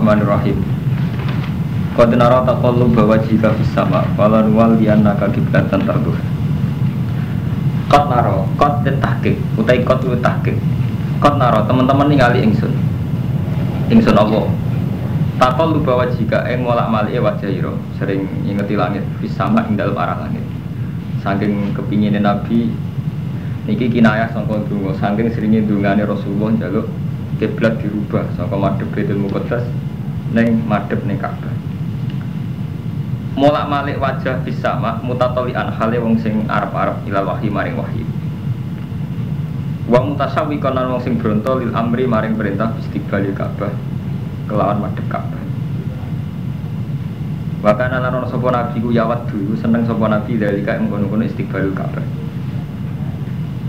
Bismillahirrahmanirrahim. Qad nara taqallub wajhika fis sama wala nuwalliyannaka qiblatan tarduh. Qad nara, qad tahqiq, utai qad lu tahqiq. Qad nara teman-teman ningali ingsun. Ingsun apa? Taqallub wajhika ing molak-malike wajah ira, sering ingeti langit fis sama ing dalem arah langit. Saking kepingine Nabi niki kinayah sangka donga, saking seringe dungane Rasulullah njaluk kiblat dirubah saka madhep Baitul Muqaddas ning madhep ning Ka'bah. Molak malik wajah bisa mak mutatolian hale wong sing arep-arep ilal wahyi maring wahyi. Wa mutasawwiqan lan wong sing bronto lil amri maring perintah istiqbali Ka'bah kelawan madhep Ka'bah. Wa kana lan ana sapa nabi ku yawat dulu seneng sapa nabi dari kae ngono-ngono istiqbalul Ka'bah.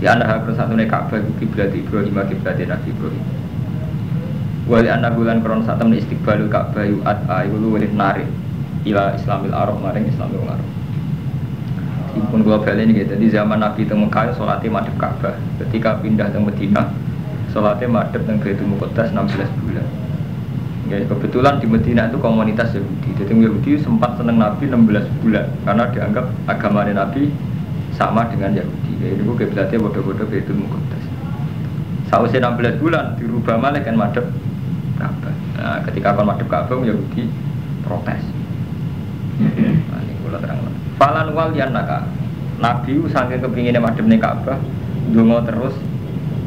Ya anda harus satu Ka'bah itu kiblat Ibrahim kiblat Nabi Ibrahim. Wali anak bulan kron saat temen istiqbalul Ka'bah yu at ayu lu wali narik ila Islamil Arab maring Islamil Arab. Impun gua balik ini jadi zaman Nabi temu Mekah sholatnya madep Ka'bah. Ketika pindah ke Medina, sholatnya madep teng Baitul Muqaddas 16 bulan. Ya, kebetulan di Medina itu komunitas Yahudi. Jadi Yahudi sempat seneng Nabi 16 bulan karena dianggap agama Nabi sama dengan Yahudi. Ya, ini gue kiblatnya bodoh-bodoh Baitul Muqaddas. Sausnya 16 bulan dirubah malah kan madep. Nah, ketika kon madep Ka'bah Yahudi protes. Nah, ini gue terang. Falan wal naka. Nabi saking kepinginnya madep nih Ka'bah, dungo terus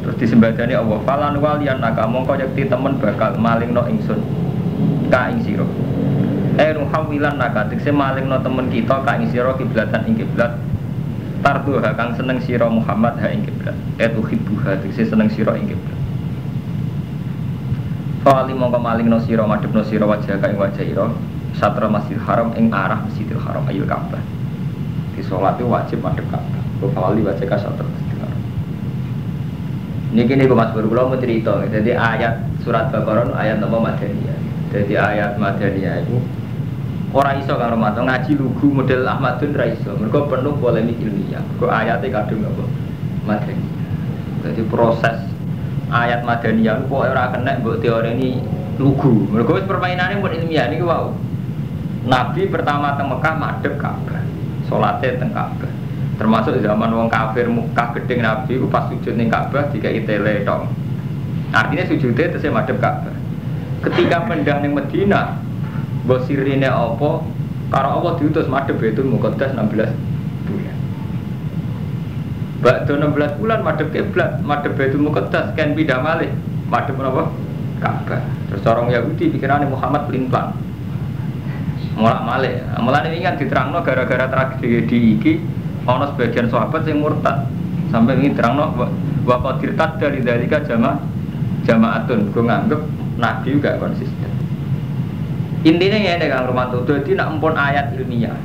terus disembadani Allah falan wal naka mongko yakti temen bakal maling no ingsun ka ing sira eh nuhawilan naka maling no temen kita ka ing sira kiblatan ing kiblat tarduha kang seneng sira Muhammad ha ing kiblat et uhibbuha tekse seneng sira ing kiblat Fali mongko maling no sira madhep no sira wajah ka ing wajah ira satra Masjidil Haram ing arah Masjidil Haram ayul Ka'bah di sholat itu wajib madhep Ka'bah Fali wajah ka satra Masjidil Haram ini gini Mas Buru, kalau mau cerita, jadi ayat surat Baqarah ayat apa Madaniyah. Jadi ayat Madaniyah itu orang iso kang Ramadan ngaji lugu model Ahmadun ra iso. Mergo penuh polemik ilmiah. Mergo ayatnya kadung apa Madaniyah. Jadi proses ayat Madaniyah kok ora kena mbok teori ini lugu. Mergo permainane pun ilmiah niku wow. Nabi pertama teng Mekah madhep Ka'bah. Salate teng Ka'bah termasuk zaman wong kafir Mekah gedeng Nabi ku pas sujud ning Ka'bah dikai tele tok. Artinya sujudnya terus madhep Ka'bah. Ketika pindah ning Medina, mbok sirine apa? Allah diutus madhep Baitul Muqaddas 16 bulan. Bakdo 16 bulan madhep kiblat, madhep Baitul Muqaddas kan pindah malih. Madhep apa? Ka'bah. Terus orang Yahudi pikirannya Muhammad pelin-pelan. Mulak malih. Mulane ini kan diterangno gara-gara tragedi iki ono sebagian sahabat yang murtad sampai ini terang no wa qadirtat dari dalika jama jamaatun gue nganggep nabi juga konsisten intinya ya ada kang Romanto jadi nak empon ayat ilmiah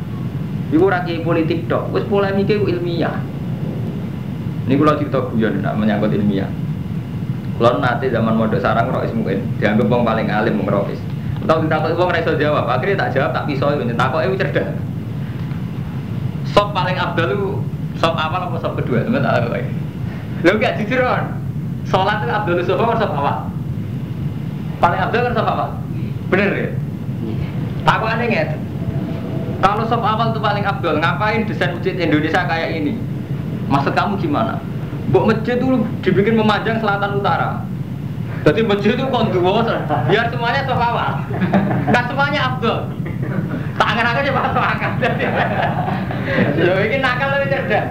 itu rakyat politik dok wes polemiknya ilmiah ini kalau cerita guyon nak menyangkut ilmiah. Kalau nanti zaman mode sarang rois mungkin dianggap bang paling alim mengerois tahu ditakut bang reso jawab akhirnya tak jawab tak pisau ini takut itu cerdas. Sop paling abdul lu sop awal apa sop kedua? Teman tak tahu. Lu gak jujur kan sholat itu abdul sop apa sop awal? Paling abdul kan sop awal? Bener ya? Takut aneh nggak? Kalau sop awal itu paling abdul ngapain desain masjid Indonesia kayak ini maksud kamu gimana? Buk masjid itu dibikin memanjang selatan utara. Jadi masjid itu konduo biar semuanya awal nggak semuanya abdul tangan aku coba masuk akal Loh ini nakal lebih cerdas.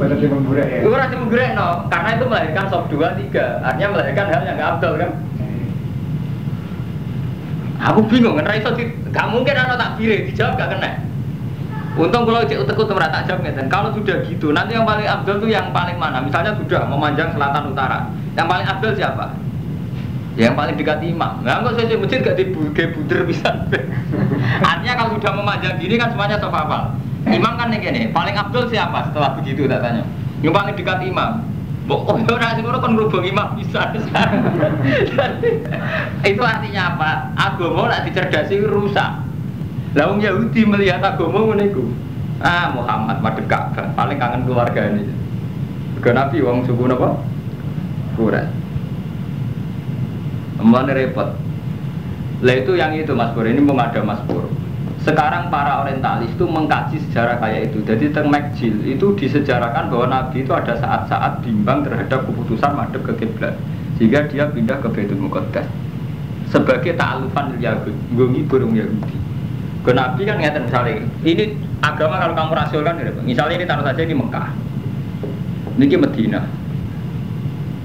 Menggurek ya. Itu rasa menggurek no, karena itu melahirkan sop dua tiga, artinya melahirkan hal yang nggak abdul kan. Aku bingung kan, Raiso gak mungkin anak tak pilih dijawab gak kena. Untung kalau cek utek utek tak jawab dan kalau sudah gitu nanti yang paling abdul itu yang paling mana? Misalnya sudah memanjang selatan utara, yang paling abdul siapa? yang paling dekat imam. Nah, kok saya masjid gak dibuge buder bisa. Artinya kalau sudah memanjang gini kan semuanya sof hafal. Imam kan nih gini, paling abdul siapa setelah begitu tak tanya. Yang paling dekat imam. Oh, ya orang sing kan ngrubung imam bisa. itu artinya apa? Agama nak dicerdasi rusak. Lah wong Yahudi melihat agama ngono iku. Ah, Muhammad madhep Ka'bah, paling kangen keluarga ini. Ke Nabi wong suku napa? Quraisy. Mulane repot. Lah itu yang itu Mas Pur, ini mau ada Mas Pur. Sekarang para orientalis itu mengkaji sejarah kayak itu. Jadi teng Makjil itu disejarahkan bahwa Nabi itu ada saat-saat bimbang terhadap keputusan madhab ke kiblat. Sehingga dia pindah ke Baitul Muqaddas sebagai ta'alufan Yahudi, gongi burung Yahudi. Ke Nabi kan ngeten misalnya, ini agama kalau kamu rasionalkan, ya, misalnya ini taruh saja ini Mekah, ini Medina,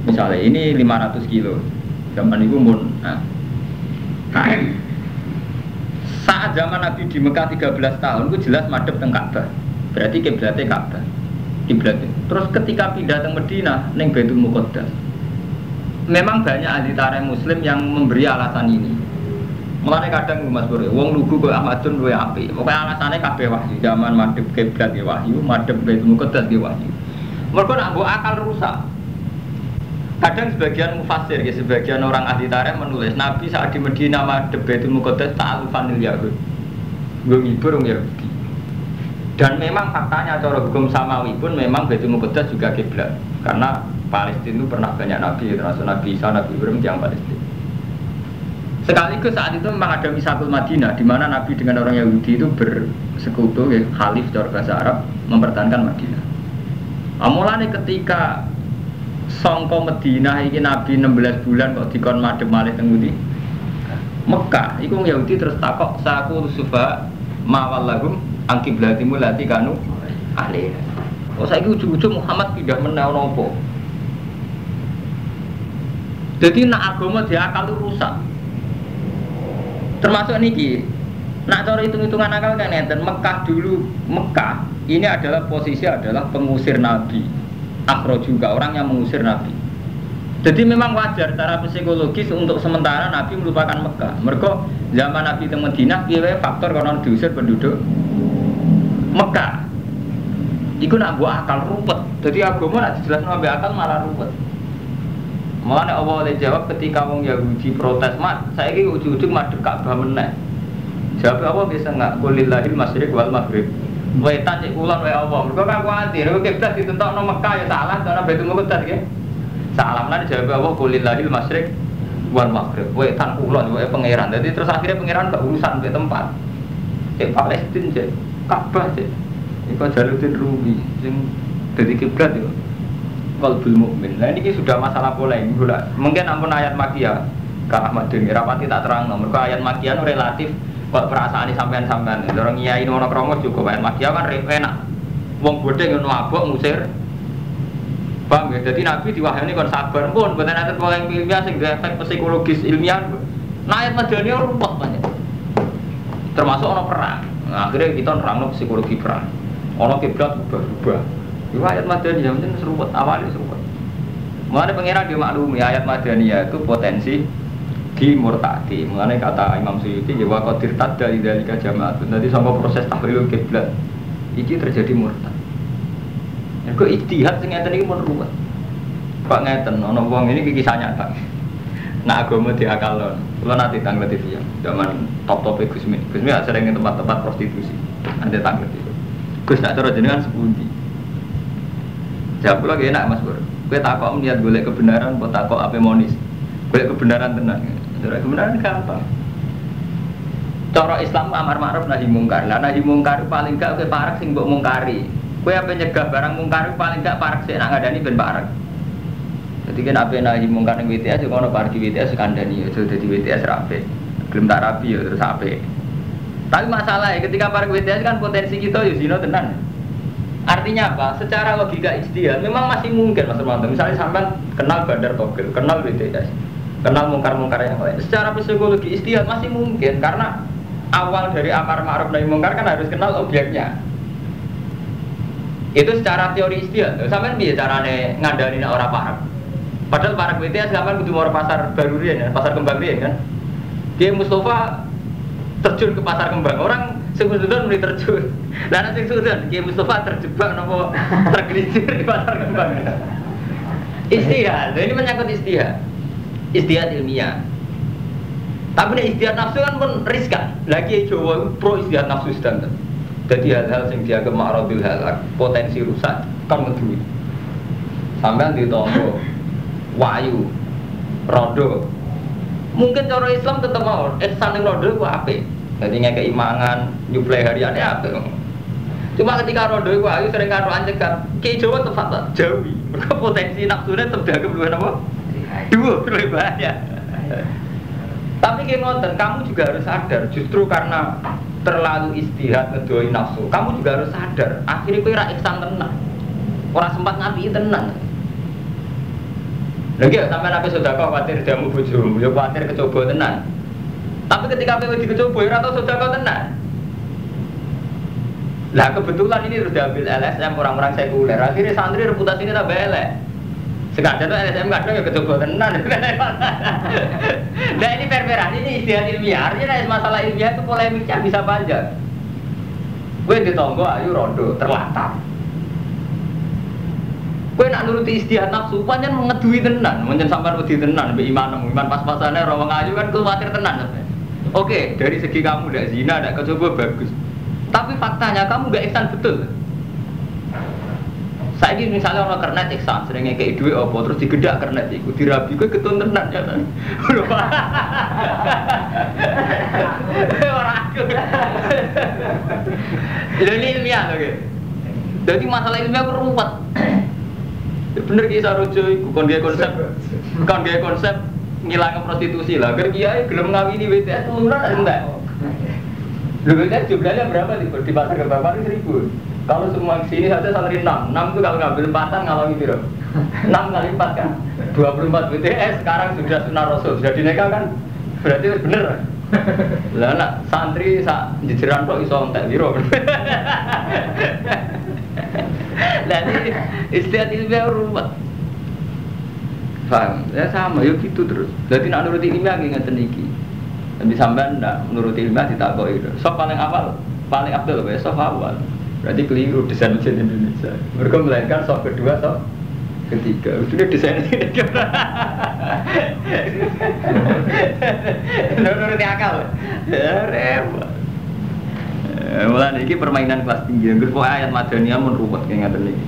misalnya ini 500 kilo, zaman itu mun, nah. Saat zaman Nabi di Mekah 13 tahun itu jelas madep teng Ka'bah. Berarti kiblatnya Ka'bah. Kiblatnya. Terus ketika pindah ke Medina neng Baitul Muqaddas. Memang banyak ahli tarikh muslim yang memberi alasan ini. Mulane kadang Mas Bro, wong lugu kok Ahmadun luwe api. Pokoknya alasannya kabeh wahyu. Zaman madep kiblat ya wahyu, madep Baitul Muqaddas ya wahyu. Mereka nak akal rusak. Kadang sebagian mufasir, ya, sebagian orang ahli tarikh menulis Nabi saat di Medina madhab Baitul Muqaddas ta'alufanil Yahud. Gue ngibur Yahudi. Dan memang faktanya cara hukum samawi pun memang Baitul Muqaddas juga kiblat. Karena Palestina itu pernah banyak nabi, termasuk Nabi Isa, Nabi Ibrahim yang Palestina. Sekaligus saat itu memang ada misakul Madinah di mana Nabi dengan orang Yahudi itu bersekutu, ya, khalif cara bahasa Arab mempertahankan Madinah. Amulane ketika songko Medina iki Nabi 16 bulan kok dikon madhep malih teng ngendi? Mekah iku Yahudi terus takok saku sufa mawal lahum angkiblatimu lati kanu ahli. Oh saiki ujug-ujug Muhammad pindah meneh nopo? Jadi nak agama dia akal rusak. Termasuk niki, nak cara hitung-hitungan akal kan enten Mekah dulu Mekah ini adalah posisi adalah pengusir Nabi Akro juga orang yang mengusir Nabi. Jadi memang wajar secara psikologis untuk sementara Nabi melupakan Mekah. Mereka zaman Nabi di Madinah, piye faktor karena diusir penduduk Mekah. Iku nak buat akal rumput. Jadi agama nak jelas nabi akal malah rumput. Malah Allah oleh jawab ketika wong Yahudi protes mat, saya ini ujung-ujung madep Ka'bah meneh. Jawab apa bisa nggak? Kulillahil masyriq wal maghrib. Wetan cek kulon wae apa? Mergo kan kuwatir, kowe kiblat ditentokno Mekah ya salah, karena Baitul Muqaddas ya. Salam lan jawab apa kulillahil masyriq wal maghrib. Wetan kulon wae pangeran. Jadi terus akhirnya pangeran gak urusan ke tempat. Cek Palestina cek Ka'bah cek. Iku Jaluddin Rumi sing dadi kiblat yo. Qalbul mukmin. Nah ini sudah masalah polemik. Mungkin ampun ayat makia Dini rapati tak terang. Mereka ayat makia relatif kok perasaan ini sampean sampean orang ini orang kromo juga bayar makia kan enak. Wong bodeng yang mabuk ngusir. Paham ya? Jadi nabi diwahyani kon sabar pun. Bukan ada yang ilmiah sehingga efek psikologis ilmiah. Nah ayat madani rumput banyak termasuk orang perang. Nah, akhirnya kita nerang psikologi perang. Orang kiblat berubah-ubah itu ayat madani yang penting seruput awalnya seruput. Mulai pengiran dia maklumi ayat Madaniyah itu potensi di murtadi. Mengenai kata Imam Suyuti ya wa qadir dari dari jamaat nanti sama proses tahlil kiblat iki terjadi murtad. Ya kok ijtihad sing ngeten iki ruwet. Pak ngeten? Ana wong ini kisah nyata nah agama diakalon kula nanti tanglet TV ya zaman top-top Gusmi Gusmi sering tempat-tempat prostitusi. Anda tanglet itu Gus nak cara jenengan sepundi jawab lagi enak Mas Bro kowe takok melihat golek kebenaran kok takok apa monis golek kebenaran tenang Cara kebenaran gampang. Cara Islam amar ma'ruf nahi mungkar. Lah nahi mungkar paling gak kowe parak sing mbok mungkari. Kowe apa nyegah barang mungkar paling gak parak sik nak ngadani ben parak. Jadi kan apa nahi mungkar ning WTS kono parak di WTS kandani ya dadi WTS rapi. Gelem tak rapi ya terus ape. Tapi masalahnya ketika parak WTS kan potensi kita ya zina tenan. Artinya apa? Secara logika ijtihad memang masih mungkin Mas Romanto. Misalnya sampai kenal Bandar Togel, kenal WTS kenal mungkar-mungkar yang lain. Secara psikologi istihad masih mungkin karena awal dari amar ma'ruf nahi mungkar kan harus kenal objeknya. Itu secara teori istihad. Sampai dia carane ngandani orang parah. Padahal para BTS sampai kudu mau pasar baru ya, pasar kembang dia kan. Dia Mustafa terjun ke pasar kembang. Orang sing sudah mulai terjun. Lah nanti sudah dia Mustafa terjebak nopo tergelincir di pasar kembang. Istihad. Ini menyangkut istihad istihad ilmiah tapi nih istihad nafsu kan pun riskan lagi Jawa pro istihad nafsu standar jadi hal-hal yang dianggap ma'radil halak potensi rusak kan ngedui sampai di tombo wayu rodo Mungkin cara Islam tetap mau ihsan ning rondo ku apik. Jadi ngekei imangan, nyuplai hariannya apik. Cuma ketika rondo itu ayu sering karo ancekan, ki Jawa tepat tak jawi. Mereka potensi nafsunya dagem luwih apa? Dua lebih banyak. Tapi kayak ngoten, kamu juga harus sadar justru karena terlalu istihad ngedoi nafsu, kamu juga harus sadar akhirnya kue ra ihsan tenan. Orang sempat ngapi tenan. Lagi sampai nabi sudah khawatir jamu bojomu, ya khawatir kecoba tenan. Tapi ketika kowe dikecoba ya ora tau sudah kau tenan. Lah kebetulan ini sudah ambil LSM orang-orang sekuler. Akhirnya santri reputasi ini tambah elek. Sekadar tuh LSM kadang ya kecoba tenan. nah ini per-peran ini istilah ilmiah. Artinya masalah ilmiah itu polemiknya bisa panjang. Gue ditonggo ayo rondo terlantar. Gue nak nuruti istihad nafsu, panjang mengedui tenan, panjang sampai wedi tenan, be iman iman pas-pasannya rawang ayu kan khawatir tenan. Oke, dari segi kamu tidak zina, tidak kecoba bagus. Tapi faktanya kamu gak ihsan betul. Saya ini misalnya orang kernet ihsan, seringnya kayak duit apa, terus digedak kernet itu, dirabi, gue ketun tenan ya kan. Orang aku. Jadi ilmiah loh, Jadi masalah ilmiah aku ruwet. Bener kisah rojo itu kon dia konsep kon dia konsep ngilangin prostitusi lah. Kan kiai gelem ngawini BTS murah enggak. Lu BTS jumlahnya berapa di, di pasar ke bapak seribu. Kalau semua sini saja santri enam. Enam itu kalau ngambil empatan ngalami biro enam kali empat kan dua puluh empat BTS sekarang sudah sunnah rasul. Sudah dineka kan? Berarti bener. Lah nak santri sak jejeran kok iso entek biro Lah istiadat ilmiah ruwet. Paham? Ya sama, yuk gitu terus. Jadi nak nuruti ilmiah nggih ngeten iki. Tapi sampean ndak nuruti ilmiah ditakoki. So paling awal, paling abdul ya sof awal. Berarti keliru desain mesin Indonesia. Mereka melainkan sof kedua, sof ketiga. Sudah desain ini. Nuruti akal. Ya repot. Mulai ini permainan kelas tinggi. Kedua ayat madaniyah mun ruwet kayak ngaten iki.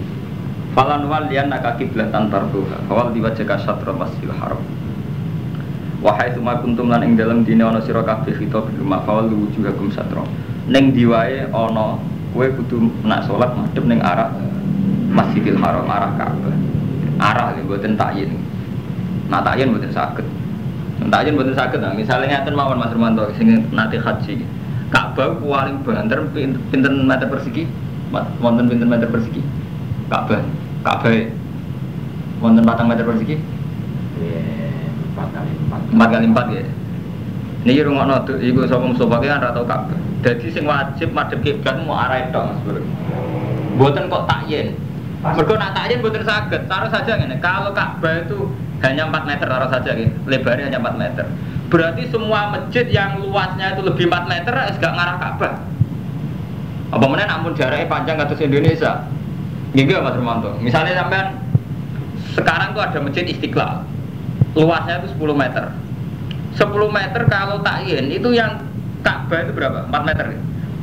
Falan wal lian naka kiblatan tarduha. Awal diwajaka syatra masjidil haram. Wahai suma kuntum lan ing dalam dine ana sira kabeh khitab bil mafawal wujuhakum satra. Ning diwae ana kowe kudu nak salat madhep ning arah Masjidil Haram arah Ka'bah. Arah lho mboten takyin. Nak takyin mboten saged. Takyin mboten saged. Nah, misalnya ngaten mawon Mas Romanto sing nate haji. Ka'bah paling banter pinten meter persegi? Wonten pinten meter persegi? Ka'bah. Ka'bah. Wonten patang meter persegi? Empat kali empat. Empat kali empat ya. Niki rungokno tuh, sapa Mustofa ki kan ora tau Ka'bah. Dadi sing wajib madhep kiblat mau arah itu Mas Bro. Mboten kok takyin. Mergo nak takyin mboten saged. Taruh saja ngene, kalau Ka'bah itu hanya 4 meter taruh saja gitu. Lebarnya hanya 4 meter. Berarti semua masjid yang luasnya itu lebih 4 meter es gak ngarah Ka'bah. Apa mana namun jaraknya panjang atas Indonesia? Gini Mas Romanto. Misalnya sampean sekarang tuh ada masjid Istiqlal. Luasnya itu 10 meter. 10 meter kalau takyin itu yang Ka'bah itu berapa? 4 meter.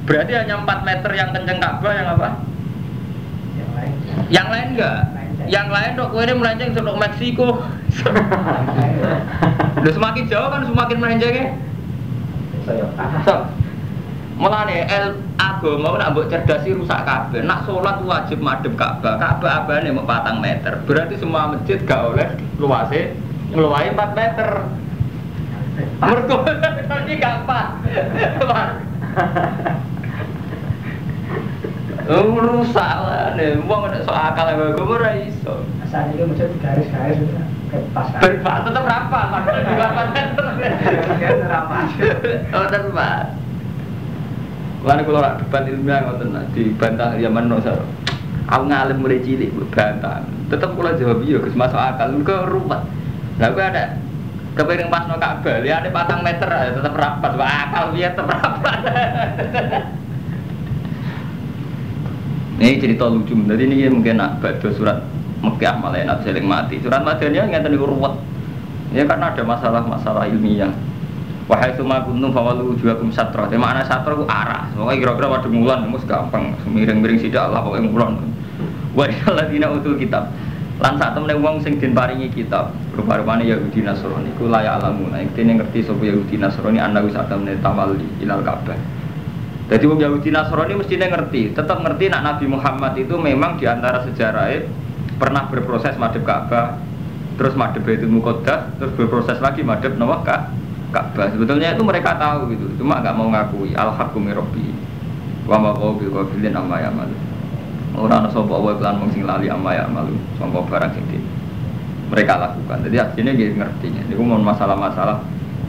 Berarti hanya 4 meter yang kenceng Ka'bah yang apa? Yang lain. Yang lain enggak? Yang lain dok, ini melenceng ke Meksiko. Semakin jauh kan semakin melencengnya. Saya. So, Mulane el agama nak mbok cerdasi rusak kabeh. Nak salat wajib madhep Ka'bah. Ka'bah abane mau 4 meter. Berarti semua masjid gak oleh luase ngeluahi 4 meter. Mergo iki gak pas. Oh, rusak lah nih, wong nek sok akal ya gue ora iso. Asal itu macam garis-garis pas kan. Berpas tetep rapat, juga meter. Garis rapat. Lalu kalau rak debat ilmiah ngoten dibantah zaman no sar. Aku ngalim mulai cilik bantah. Tetep kula jawab iya Gus masuk akal. Kok ruwet. Lah gue ada kepiring pas no Ka'bah, lihat ada patang meter aja tetep rapat. Wah, akal dia tetep rapat. Ini cerita lucu, jadi ini mungkin nak baca surat Mekah malah enak seling mati. Surat Madaniyah nggak tahu ruwet. Ya karena ada masalah-masalah ilmiah. Wahai suma kuntum fawalu juakum satra. Tema mana satra ku arah. Pokoknya kira-kira pada mulan, mus gampang. Miring-miring sidak lah pokoknya mulan. Wa ladina utul kitab. Lan sak temene wong sing den paringi kitab, rupa-rupane Yahudi Nasrani iku layak alamu. Nah, intine ngerti sapa Yahudi Nasrani ana wis temene tawalli ilal Ka'bah. Jadi wong Yahudi Nasrani mestinya ngerti, tetap ngerti nak Nabi Muhammad itu memang di antara sejarahnya pernah berproses madhep Ka'bah, terus madhep itu Muqaddas, terus berproses lagi madhep Nawah Ka'bah. Sebetulnya itu mereka tahu gitu, cuma nggak mau ngakui al-haqqu rabbi. Wa ma qawbi qabilin amma ya'malu. Orang ana sapa wae kelan mung sing lali amma ya'malu, sangka barang sing mereka lakukan. Jadi akhirnya dia ngerti. Ini mau masalah-masalah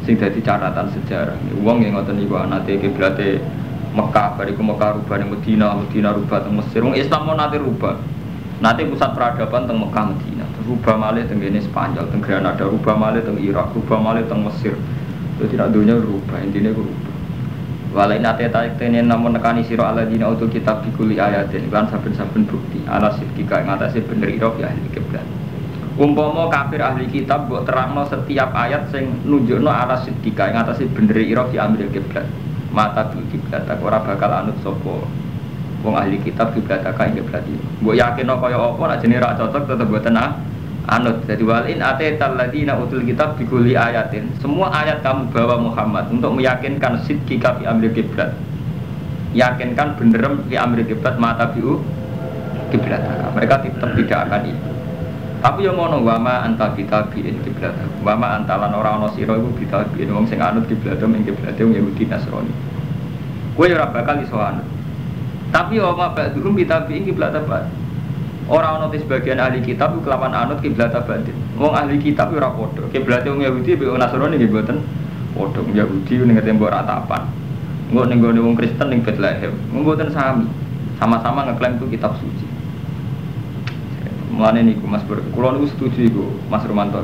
sing dadi catatan sejarah. Wong yang ngoten niku anate kiblate Mekah, bariku Mekah rubah ning Medina, Medina rubah teng Mesir. Wong Islam mau nate rubah. Nanti pusat peradaban teng Mekah Medina, rubah malih teng Spanyol, teng Granada, rubah malih teng Irak, rubah malih teng Mesir. Itu tidak dunia rubah, intinya rubah. Walai nate tarik tenen namun nekani siro ala dina utul kitab dikuli ayatin Lan saben-saben bukti. Ala sidkika yang atasnya bener iro ya ahli kiblat. Umpomo kafir ahli kitab buat terangno setiap ayat sing nunjukno ala sidkika yang atasnya bener iro ya ambil kiblat. Mata bil kiblat aku ora bakal anut sopo Wong ahli kitab kiblat aka ing kiblat Mbok yakin kaya apa nak jenenge ra cocok tetep boten ah anut jadi walin atetal ladina utul kitab dikuli ayatin. Semua ayat kamu bawa Muhammad untuk meyakinkan sidki kafi amri kiblat. Yakinkan benerem di amri kiblat mata biu kiblat. Mereka tetap tidak akan itu tapi yang ngono wama anta bitabiin kiblat? Wama antalan orang ono siro iku bitabiin wong sing anut kiblat ing kiblat wong Yahudi Nasrani. Kowe ora bakal iso anut. Tapi wama ba'dhum bitabiin kiblat apa Orang ono sebagian ahli kitab itu kelapan anut kiblat batin. Wong ahli kitab ora padha. Kiblat wong Yahudi be wong Nasrani nggih mboten padha. Yahudi ning tembok ratapan. Engko ning gone wong Kristen ning Bethlehem. Mboten sami. Sama-sama ngeklaim itu kitab suci. Mulane niku Mas Ber, kula niku setuju iku Mas Romanto.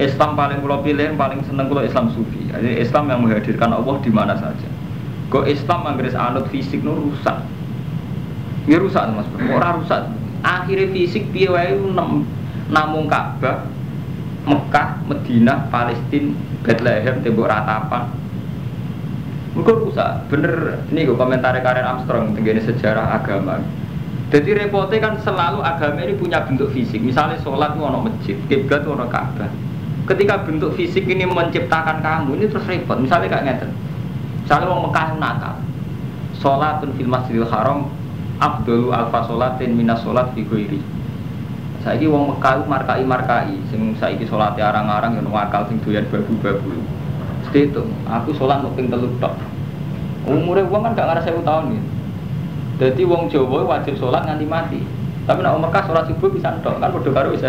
Islam paling kula pilih, paling seneng kula Islam sufi. Jadi Islam yang menghadirkan Allah di mana saja. Kok Islam anggres anut fisik nu rusak. Ya rusak Mas Ber, ora rusak akhirnya fisik piye wae namung Ka'bah Mekah, Medina, Palestina, Bethlehem, tembok ratapan. Mereka rusak, bener ini gue komentar Karen Armstrong tentang sejarah agama. Jadi repotnya kan selalu agama ini punya bentuk fisik. Misalnya sholat itu ono masjid, kiblat itu Ka'bah. Ketika bentuk fisik ini menciptakan kamu, ini terus repot. Misalnya kayak ngeten. Misalnya orang Mekah Natal, sholatun fil masjidil haram Abdul alfa solatin minas solat ghairi. Saiki wong Mekah markai markai sing saiki salate arang-arang yang wakal sing doyan babu-babu. Mesti itu, aku sholat mau ping telu tok. Umure wong kan gak ngarep 1000 tahun nih. Jadi wong Jawa wajib sholat nganti mati. Tapi nak Mekah sholat subuh bisa tok kan padha karo wis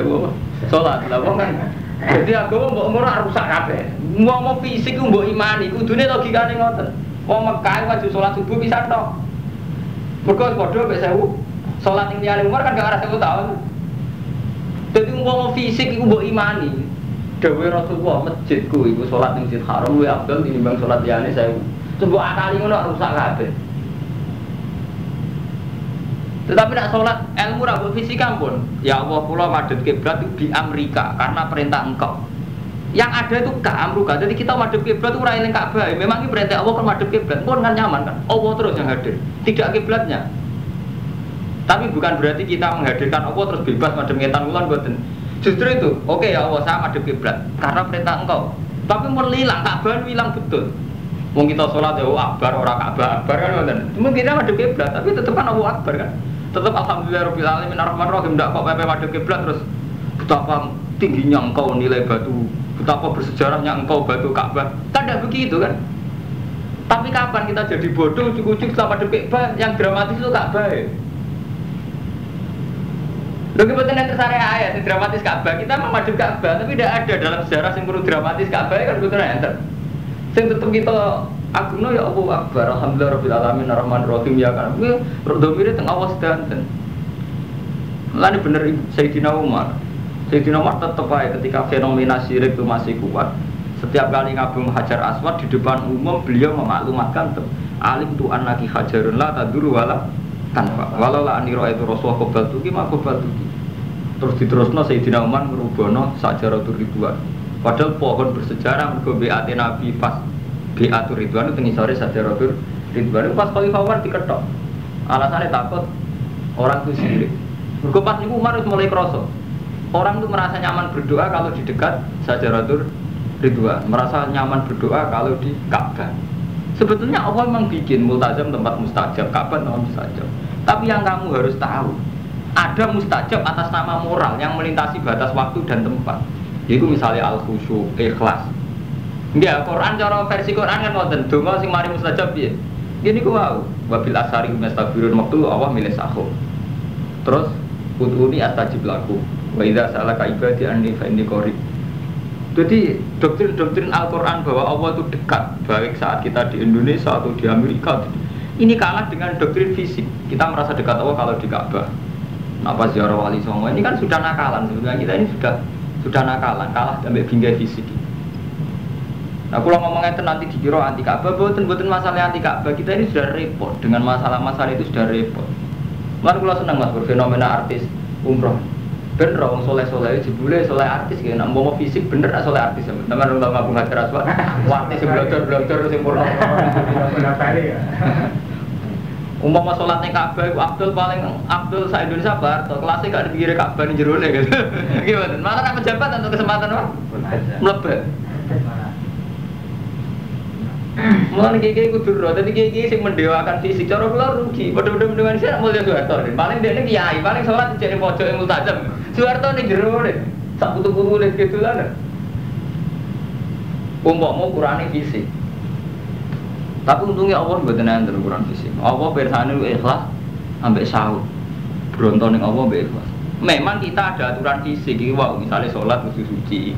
sholat. Lah wong kan jadi aku mbok ora rusak kabeh. Mau fisik mbok imani, kudune logikane ngoten. Wong Mekah wajib sholat subuh bisa tok. Mereka bodoh mek sewu. Salat ning liyane umur kan gak arah sewu tahun. Jadi mau fisik iku mbok imani. Dewe Rasulullah masjidku iku salat ning Masjid Haram luwih abdul tinimbang salat liyane sewu. Coba akali ngono rusak kabeh. Tetapi nak sholat ilmu rabu fisika pun, ya Allah pulau madhep kiblat di Amerika karena perintah engkau. Yang ada itu ka amruka. Jadi kita madhep kiblat itu eling Ka'bah. Memang ini perintah Allah kan madhep kiblat. Pun kan nyaman kan. Allah terus yang hadir. Tidak kiblatnya. Tapi bukan berarti kita menghadirkan Allah terus bebas madhep ngetan ulan boten. Justru itu, oke okay, ya Allah saya madhep kiblat karena perintah engkau. Tapi melilang Ka'bah hilang betul. Mau kita sholat ya Allah akbar orang Ka'bah akbar kan boten. Cuma kita madhep kiblat tapi tetap kan Allah akbar kan. Tetap alhamdulillah rabbil alamin arrahman rahim ndak kok pepe madhep kiblat terus betapa tingginya engkau nilai batu betapa bersejarahnya engkau batu Ka'bah. Tidak begitu kan? Tapi kapan kita jadi bodoh ujuk-ujuk sama detik yang dramatis itu Ka'bah ya? Lalu kebetulan yang tersari ayat yang dramatis Ka'bah. Kita mau maju Ka'bah tapi tidak ada dalam sejarah yang perlu dramatis Ka'bah kan kebetulan enter yang tetap kita no ya Allah Akbar Alhamdulillah Rabbil Alamin Ar-Rahman Rahim ya kan. Gue domire awas dan Lalu bener Sayyidina Umar Sayyidina Umar tetap aja ketika fenomena syirik itu masih kuat setiap kali ngabung hajar aswad di depan umum beliau memaklumatkan tuh alim tu anaki hajarun lah taduru wala tanpa walau lah aniro itu rasulullah kobal tuki mak kobal tuki. Terus diterusno Sayyidina Umar merubono sajaratul ridwan. Padahal pohon bersejarah mergo BAT Nabi pas BAT ridwan itu ngisore sajaratul ridwan. Pas Khalifah Umar diketok alasannya takut orang itu syirik mergo pas niku Umar mulai krosok Orang tuh merasa nyaman berdoa kalau di dekat sajaratul ridwan, merasa nyaman berdoa kalau di Ka'bah. Sebetulnya Allah memang bikin multazam tempat mustajab, Ka'bah tempat mustajab. Tapi yang kamu harus tahu, ada mustajab atas nama moral yang melintasi batas waktu dan tempat. Yaitu misalnya al khusyu, ikhlas. Enggak, Quran cara versi Quran kan ngoten, donga sing mari mustajab piye? Gini ku wow, wabil asari mustafirun waktu Allah milih sahur. Terus udhuni astajib laku. Wa idza salaka ibadi anni fa qarib. Jadi doktrin-doktrin Al-Quran bahwa Allah itu dekat Baik saat kita di Indonesia atau di Amerika. Ini kalah dengan doktrin fisik. Kita merasa dekat Allah kalau di Ka'bah. Apa ziarah wali songo? Ini kan sudah nakalan Sebenarnya. Kita ini sudah sudah nakalan Kalah sampai bingkai fisik. Nah kalau ngomongnya itu nanti dikira anti Ka'bah Bukan bukan masalah anti Ka'bah. Kita ini sudah repot. Dengan masalah-masalah itu sudah repot. Mana kalau senang mas berfenomena artis umroh bener orang soleh soleh jebule soleh artis. Kayak nak mau fisik bener nak soleh artis. Teman teman tahu ngaku ngajar aswa artis yang belajar belajar yang purno umpama sholatnya Ka'bah itu Abdul paling Abdul sa Indonesia bar atau kelasnya gak dipikir Ka'bah ini jerone gitu. Gimana? Malah kan pejabat untuk kesempatan apa? Melebat Mulane kiai kudu ro, dadi kiai sing mendewakan fisik cara kula rugi. Padha-padha mendewakan sih mulya Soeharto. Paling dekne kiai, paling sholat dijene pojok yang multazam. Soeharto ning jero ne. Sak putu-putu le gitu lah. Umpama kurane fisik. Tapi untungnya Allah mboten enten ukuran fisik. Allah bersane ikhlas ambek sahur. Bronto ning Allah mbek ikhlas. Memang kita ada aturan fisik iki wow, misalnya sholat kudu suci.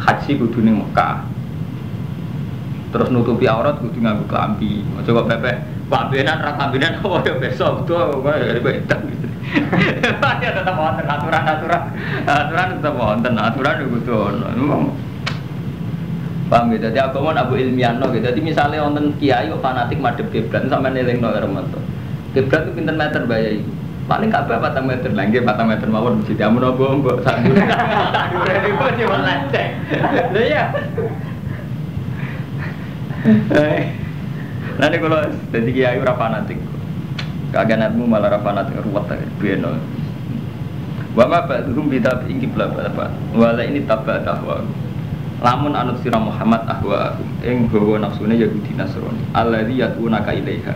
Haji kudu ning Mekah terus nutupi aurat kudu nganggo klambi. Aja kok pepe Pak Benan ra klambinan oh ya besok? Tuh gue dari bedak gitu ya tetap wonten aturan-aturan aturan. Tetap wonten aturan itu kudu ono. Paham gitu jadi aku mau abu ilmiah no gitu jadi misalnya wonten kiai kok fanatik madep kiblat sampai niling no remoto kiblat itu pinter meter bayai paling kabeh patang meter. Lagi patang meter mawon mesti amun nopo mbok? Sak dure sak dure niku cuma lha ya Nanti kalau jadi kiai ora fanatik. Kaganatmu malah ora fanatik ruwet ta beno. Wa ma ba'dhum bi tabi'in qibla apa. Wala ini tabba dahwa. Lamun anut sira Muhammad ahwa ing gawa nafsune Yahudi Nasrani. Alladzi yad'unaka ilaiha.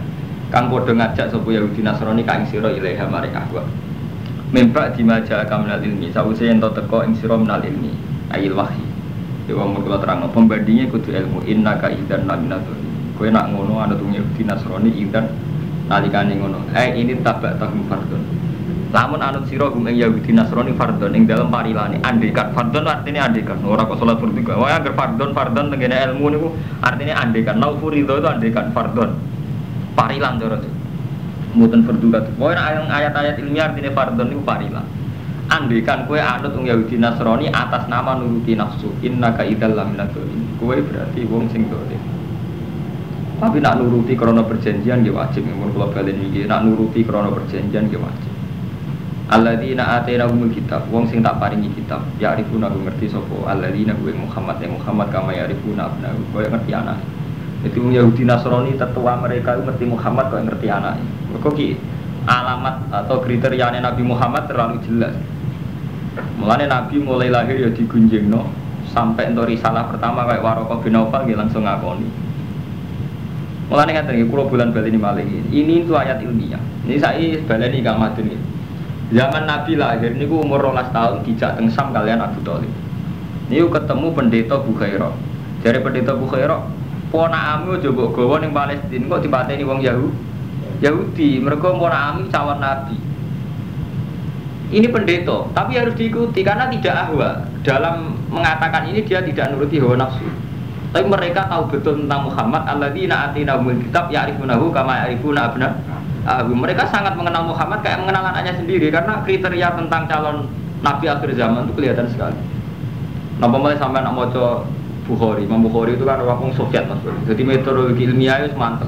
Kang padha ngajak sapa Yahudi Nasrani ka ing sira ilaiha mari ahwa. Mimpa dimaja kaminal ilmi, sawise yen teko ing sira minal ilmi, ayil wahyi. Dewa mau kalau terang, pembandingnya kudu ilmu inna ka idan naminatul. Kue nak ngono anu tuh Yahudi Nasrani idan nalikane ngono. Eh ini tabak tahum fardon. Lamun anut sira gum ing Yahudi Nasrani fardon ing dalam parilane andekan fardon artinya andekan. Ora kok salat bertiga. Wah agar fardon fardon tengene ilmu niku artinya andekan. Nau furido itu andekan fardon. Parilan cara itu. Muten fardulat. Pokoknya ayat-ayat ilmiah artinya fardon niku parilan andekan kue anut wong Yahudi Nasrani atas nama nuruti nafsu inna ka idal lamina kue berarti wong sing dolim tapi nak nuruti krono perjanjian dia wajib. Yang kalau balen ini nak nuruti krono perjanjian dia wajib. Alladzina atena humul kitab wong sing tak paringi kitab ya arifuna gue ngerti sopo alladzina gue Muhammad yang Muhammad kama ya arifuna abna gue ngerti anak. Itu Yahudi Nasrani tetua mereka ngerti Muhammad kok ngerti anak. Kok ki alamat atau kriteria Nabi Muhammad terlalu jelas Mulane Nabi mulai lahir ya no sampai untuk risalah pertama kayak Warokoh bin dia langsung ngakoni. Mulane kan tadi kulo bulan bali ini malah ini itu ayat ilmiah. Ini saya baleni kang madun ini. Zaman Nabi lahir ini umur rolas tahun dijak teng Sam kalian Abu Thalib. Ini ketemu pendeta Bukhaira. Dari pendeta Bukhaira, amu coba gawa ning Palestina kok dipateni wong Yahudi. Yahudi, mereka ami cawan Nabi ini pendeta, tapi harus diikuti karena tidak ahwa. Dalam mengatakan ini dia tidak nuruti hawa nafsu. Tapi mereka tahu betul tentang Muhammad alladzina atina umul kitab ya'rifunahu kama ya'rifuna abna. Uh, mereka sangat mengenal Muhammad kayak mengenal anaknya sendiri karena kriteria tentang calon nabi akhir zaman itu kelihatan sekali. Napa mulai sampai nak maca Bukhari, Imam Bukhari itu kan orang Soviet mas Jadi metodologi ilmiah itu mantap.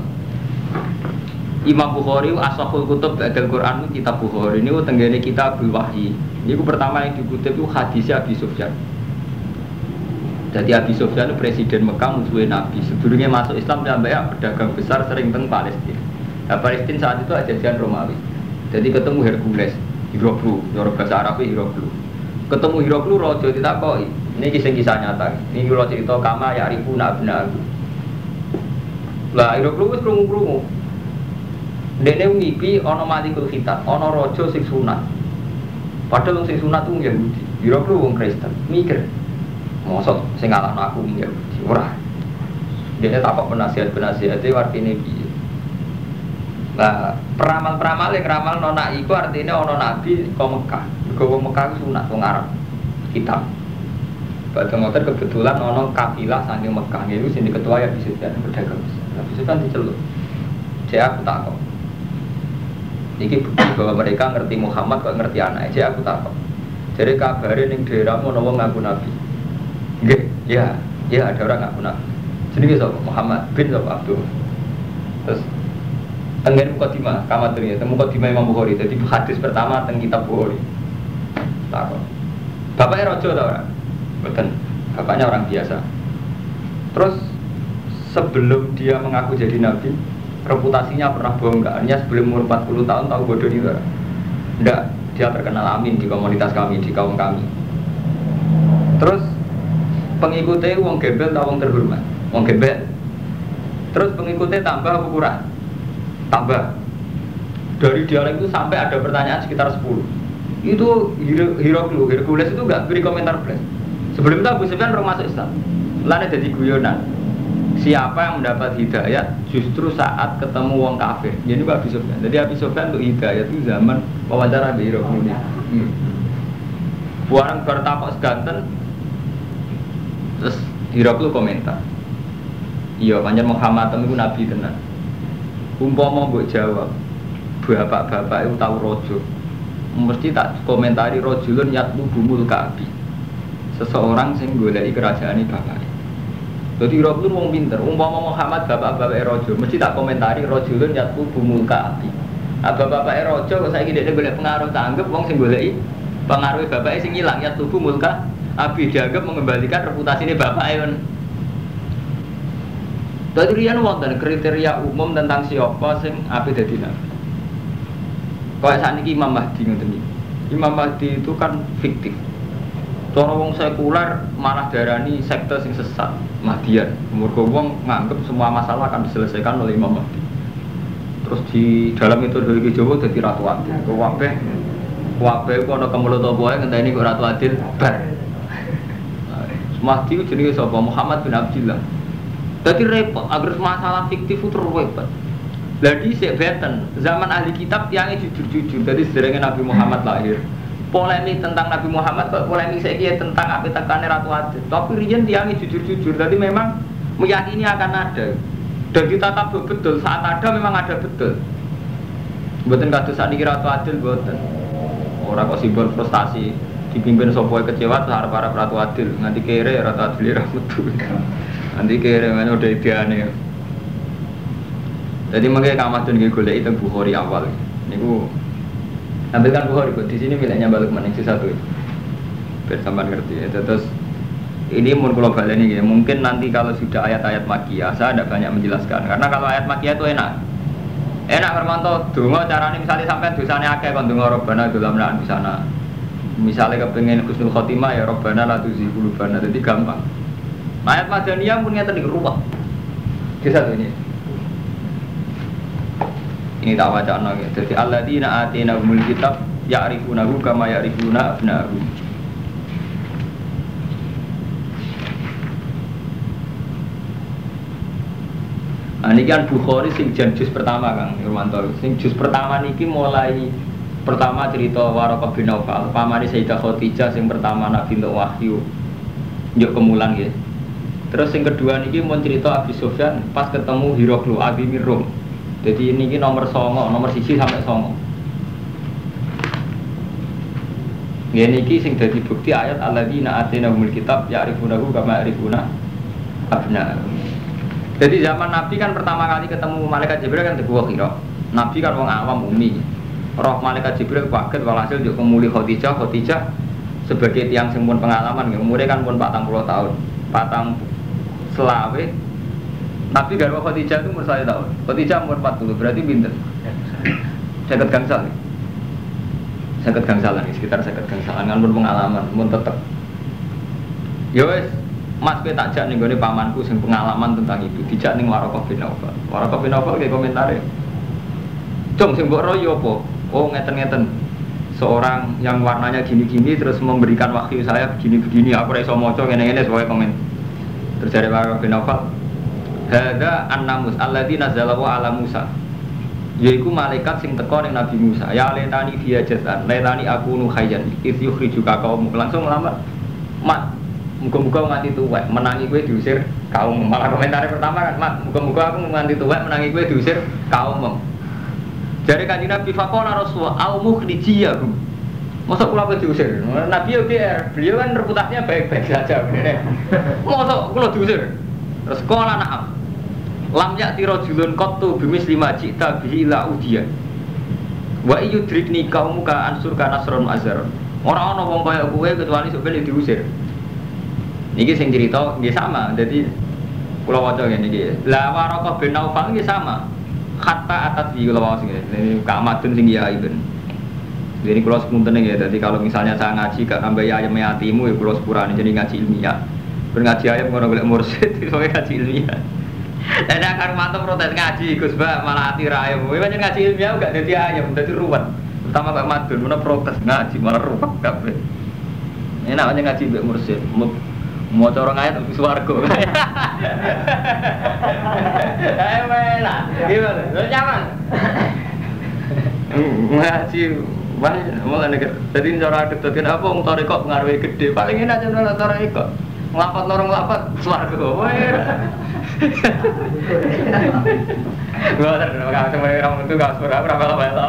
Imam Bukhari asahul kutub Ba'dal Quran kitab Bukhari ini tenggene kitab Wahyi. Ini pertama yang dikutip itu hadisnya Abi Sufyan. Jadi Abi Sufyan itu presiden Mekah musuhnya Nabi. Sebelumnya masuk Islam dan banyak pedagang besar sering teng Palestina. Nah, Palestina saat itu ajajan Romawi. Jadi ketemu Hercules, Hiroklu, Yorok bahasa Arabnya Hiroklu. ketemu Hiroklu rojo ditakoki. Ini kisah kisah nyata. Ini kalau cerita kama ya ribu nak benar. Lah Hiroklu wis krungu-krungu. Dene ngipi ana malikul khitab, ana raja sing sunat. Padahal sing sunat ku Yahudi. Hiroklu wong Kristen. Mikir. Mosok sing ngalahno aku Yahudi. Ora. Dia takut penasihat-penasihat itu artinya piye. Nah, peramal-peramal yang ramal nona iku artinya ono nabi kau Mekah. Kau Mekah itu sunat wong Arab. Kitab. Kebetulan ono kafilah saking Mekah. Itu sini ketua ya bisa jadi berdagang. Tapi itu diceluk. Saya aku takut. Ini bukti bahwa mereka ngerti Muhammad kok ngerti anak. Saya aku takut. Jadi kabarin yang daerah mau wong ngaku nabi. Nggih, ya, ya ada orang ngaku nabi. Jadi sapa Muhammad bin sapa Abdul. Terus Tenggen mukadimah, kamat dunia, temu mukadimah Imam Bukhari. Jadi hadis pertama teng kitab Bukhari. Takut. Bapaknya rojo tau orang? Betul. Bapaknya orang biasa. Terus sebelum dia mengaku jadi nabi, reputasinya pernah bohong nggak? Hanya sebelum umur 40 tahun tahu bodoh juga. Enggak, dia terkenal amin di komunitas kami, di kaum kami. Terus pengikutnya uang gembel atau uang terhormat, uang gembel. Terus pengikutnya tambah ukuran, tambah. Dari dialek itu sampai ada pertanyaan sekitar 10 Itu Hiroklu, Hercules itu nggak beri komentar plus Sebelum itu Abu Sufyan masuk Islam Lalu jadi guyonan Siapa yang mendapat hidayat justru saat ketemu wong kafir. Jadi Abu Sufyan. Jadi Abu Sufyan untuk hidayat itu zaman wawancara di Hiroklu ini hmm. Buang bertapak seganten Terus Hiroklu komentar. Iya, panjang Muhammad itu nabi tenan. Umpama mbok jawab bapak-bapak itu tahu rojo. Mesti tak komentari rojulun yatlu bumul kabi. Seseorang sing goleki kerajaan ini bapak jadi rojulun wong pinter umpama Muhammad bapak-bapak rojo mesti tak komentari rojulun yatlu bumul kabi nah bapak-bapak rojo kok saya gini golek pengaruh tanggap wong sing goleki pengaruh bapak sing hilang ya tubuh mulka abi dianggap mengembalikan reputasi ini bapak kan Dadi riyen wonten kriteria umum tentang siapa sing ape dadi nabi. Kayak saat ini Imam Mahdi iki. Imam Mahdi itu kan fiktif. Cara wong sekuler malah darani sekte sing sesat, Mahdian. Mergo wong nganggep semua masalah akan diselesaikan oleh Imam Mahdi. Terus di dalam itu dari Jawa jadi ratu adil. Kabeh kabeh ku ana kemulut apa wae ngenteni kok ratu adil bar. Mahdi ku jenenge sapa? Muhammad bin Abdullah. Jadi repot, agar masalah fiktif itu repot. Jadi saya beten, zaman ahli kitab yang jujur-jujur. Jadi sederhana Nabi Muhammad lahir. Polemik tentang Nabi Muhammad, kok polemik saya tentang apa tekannya Ratu Adil. Tapi Rian tiangnya jujur-jujur. Jadi memang meyakini akan ada. Dan kita tahu betul saat ada memang ada betul. Buatan kados saat ini Ratu Adil buatan. Orang kok simbol frustasi dipimpin sopoi kecewa harap para Ratu Adil nganti kere Ratu Adil betul. Nanti kiriman udah ideane. Jadi makanya kamadun gue golek itu Bukhari awal. Niku ambilkan Bukhari di sini miliknya balik mana satu itu. Biar sampai ngerti ya. Terus ini mun kalau ini ya. Mungkin nanti kalau sudah ayat-ayat makia, saya ada banyak menjelaskan. Karena kalau ayat makia itu enak. Enak Hermanto, dungo caranya misalnya sampai dosanya akeh kon dungo robana dalam di sana. Misalnya kepengen khusnul khotimah ya robana la tuzikulubana, jadi gampang. Ayat Madaniyah pun nyata di rumah. Di satu ini. Ini tak baca lagi. Jadi alladzina atina umul kitab ya'rifunahu kama ya'rifuna abnahu. Nah, ini kan Bukhari sing jan juz pertama Kang Irwanto. Sing juz pertama niki mulai pertama cerita Waraqah bin Naufal, pamane Sayyidah Khadijah sing pertama Nabi untuk wahyu. Yuk kemulan ya. Terus yang kedua niki mau cerita Abi Sofyan pas ketemu Hiroklu Abi Mirum. Jadi ini nomor songo, nomor sisi sampai songo. Ya niki sing jadi bukti ayat alladzina atinahumul kitab ya'rifunahu kama ya'rifuna abna. Jadi zaman Nabi kan pertama kali ketemu malaikat Jibril kan sebuah kira. Nabi kan wong awam umi. Roh malaikat Jibril kaget walhasil juga kemuli Khadijah, Khadijah sebagai tiang sing pengalaman, umurnya kan pun 40 tahun. Patang selawe Nabi garwa Khadijah itu umur saya tahun Khadijah umur 40 berarti binter Jagat gangsal Seket gangsalan, sekitar seket gangsalan kan pengalaman, pun tetep. Ya wes, Mas kowe tak jak gone pamanku sing pengalaman tentang itu, dijak ning Warokoh bin Nawfal. Warokoh bin Nawfal kayak komentare. Cung sing mbok royo apa? Oh ngeten-ngeten. Seorang yang warnanya gini-gini terus memberikan wahyu saya begini-begini, aku ora iso maca ngene-ngene sebagai komen. Terus dari bin Hada an-namus alladzi nazalahu ala Musa yaiku malaikat sing teko ning Nabi Musa ya letani dia jazan letani aku nu khayyan iz yukhrijuka kaum langsung lama mat muga-muga nganti tuwek menangi gue diusir kaum malah komentar pertama kan mat muga-muga aku nganti tuwek menangi gue diusir kaum jadi kanjeng Nabi faqala Rasulullah au mukhrijiyahum Masa kula kok diusir? Nabi oke, beliau kan reputasinya baik-baik saja. Masa kula diusir? Terus kala na'am lam ya'ti rajulun qattu bimis lima cita bihi ila udiya wa yudrikni kaumuka ansur ka nasron azar ora ana wong kaya kowe kecuali sok ben diusir. Niki sing cerita nggih sama. Jadi kula waca ngene iki. La waraka bin naufal nggih sama. Hatta atat di kula waca ngene. Ini Kak Madun sing ya ibn jadi kalau sepunten ya, jadi kalau misalnya saya ngaji gak nambah ayam yatimu ya kalau sepurane jadi ngaji ilmiah. Berngaji ayam ngono golek mursid, itu ngaji ilmiah. Dan akar mantap protes ngaji, Gus Mbak malah hati raya. Kowe pancen ngaji ilmiah gak dadi ayam, dadi ruwet. Pertama Mbak Madun, mana protes ngaji malah ruwet. Enak aja ngaji Mbak Mursid. Mau corong ayat tapi suwargo. Ayo lah, gimana? Lo nyaman? Ngaji malah nih, jadi cara ketutupin apa? Ngtori kok ngaruhi gede. Paling enak aja nonton kok. Ngelapat lorong ngelapat suwargo. Gua terus kalau cuma orang itu gak suka berapa lama itu.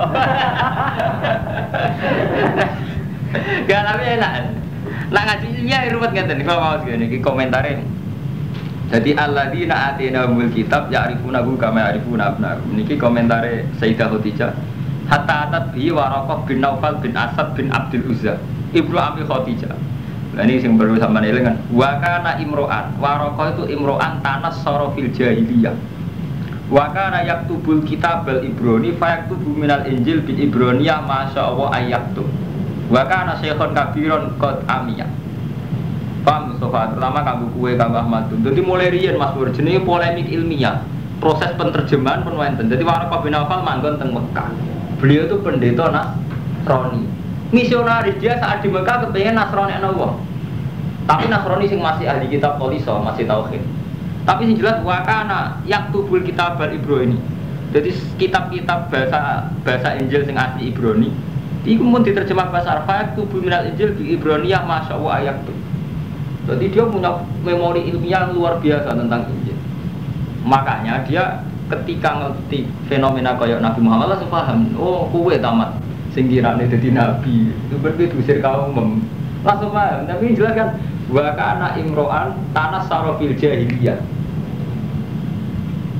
Gak tapi enak. Nah ngaji ilmiah ruwet nggak nih mau segini komentarin. Jadi Allah di naatina mul kitab ya arifuna bu kama arifuna benar. Niki komentare Sayyidah Khadijah. Hatta atat bi Warokoh bin Naufal bin Asad bin Abdul Uzza Ibnu Abi Khadijah. Nah ini yang baru sama nih kan. Wakana imro'an. Waroko itu imro'an tanas sorofil jahiliyah. Wakana yaktubul kitab bal ibroni fayaktubu minal injil bil ibroniyah masya Allah ayaktu. Wakana syekhon kabiron kot amiyah. Paham Mustafa, terutama kamu kue kamu Ahmad Jadi mulai rian Mas Bur, jenis polemik ilmiah Proses penterjemahan pun Jadi Waroko bin Awfal manggon teng Mekah Beliau itu pendeta Nasrani misionaris. Dia saat di Mekah kepengen Nasrani Allah tapi Nasrani sing masih ahli kitab poliso masih tauhid. Tapi sing jelas wakana yang tubul kitab bal ini jadi kitab-kitab bahasa bahasa Injil sing asli Ibrani itu pun diterjemah bahasa Arab. Tubuh minal Injil di Ibrani yang masya Allah ayat itu jadi dia punya memori ilmiah yang luar biasa tentang Injil. Makanya dia ketika ngerti fenomena kayak Nabi Muhammad langsung paham oh kue tamat sing kirane dadi nabi. Itu berarti diusir kaum langsung paham tapi jelas kan wa kana imro'an tanah sarofil jahiliyah.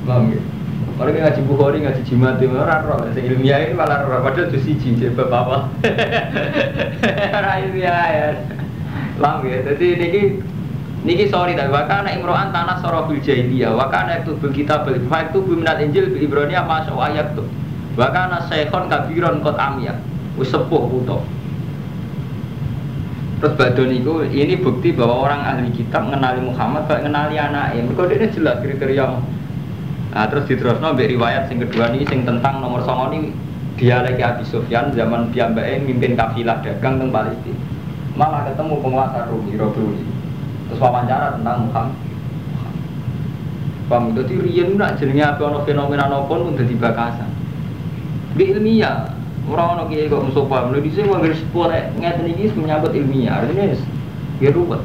Paham ya Orang ngaji Bukhari, ngaji jimat itu orang roh, sing ilmiah ini malah roh, padahal itu siji, jadi bapak apa? Orang ilmiah ya, paham ya. Jadi ini Niki sorry tapi wakana imro'an tanah sorofil jahiliyah, wakana itu kita berfait itu biminat Injil bi Ibrani masuk ayat tuh. Wakana syekhon kabiron kot amiyah Wis sepuh puto Terus badon itu ini bukti bahwa orang ahli kitab mengenali Muhammad kayak mengenali anaknya. Mereka ini jelas kriteria. Nah, terus diterusno mbek riwayat sing kedua ini sing tentang nomor songo ini dia lagi Abi Sufyan zaman piyambake mimpin kafilah dagang teng Palestina. Malah ketemu penguasa Rumi, Robruli. Terus wawancara tentang Muhammad. Paham, jadi riyen nak jenenge apa ono fenomena nopo pun dadi bakasan. Di ilmiah, orang orang kiai kok musofa, mulai di sini wanggir sepuluh ngeten ini menyangkut ilmiah, artinya ya ruwet.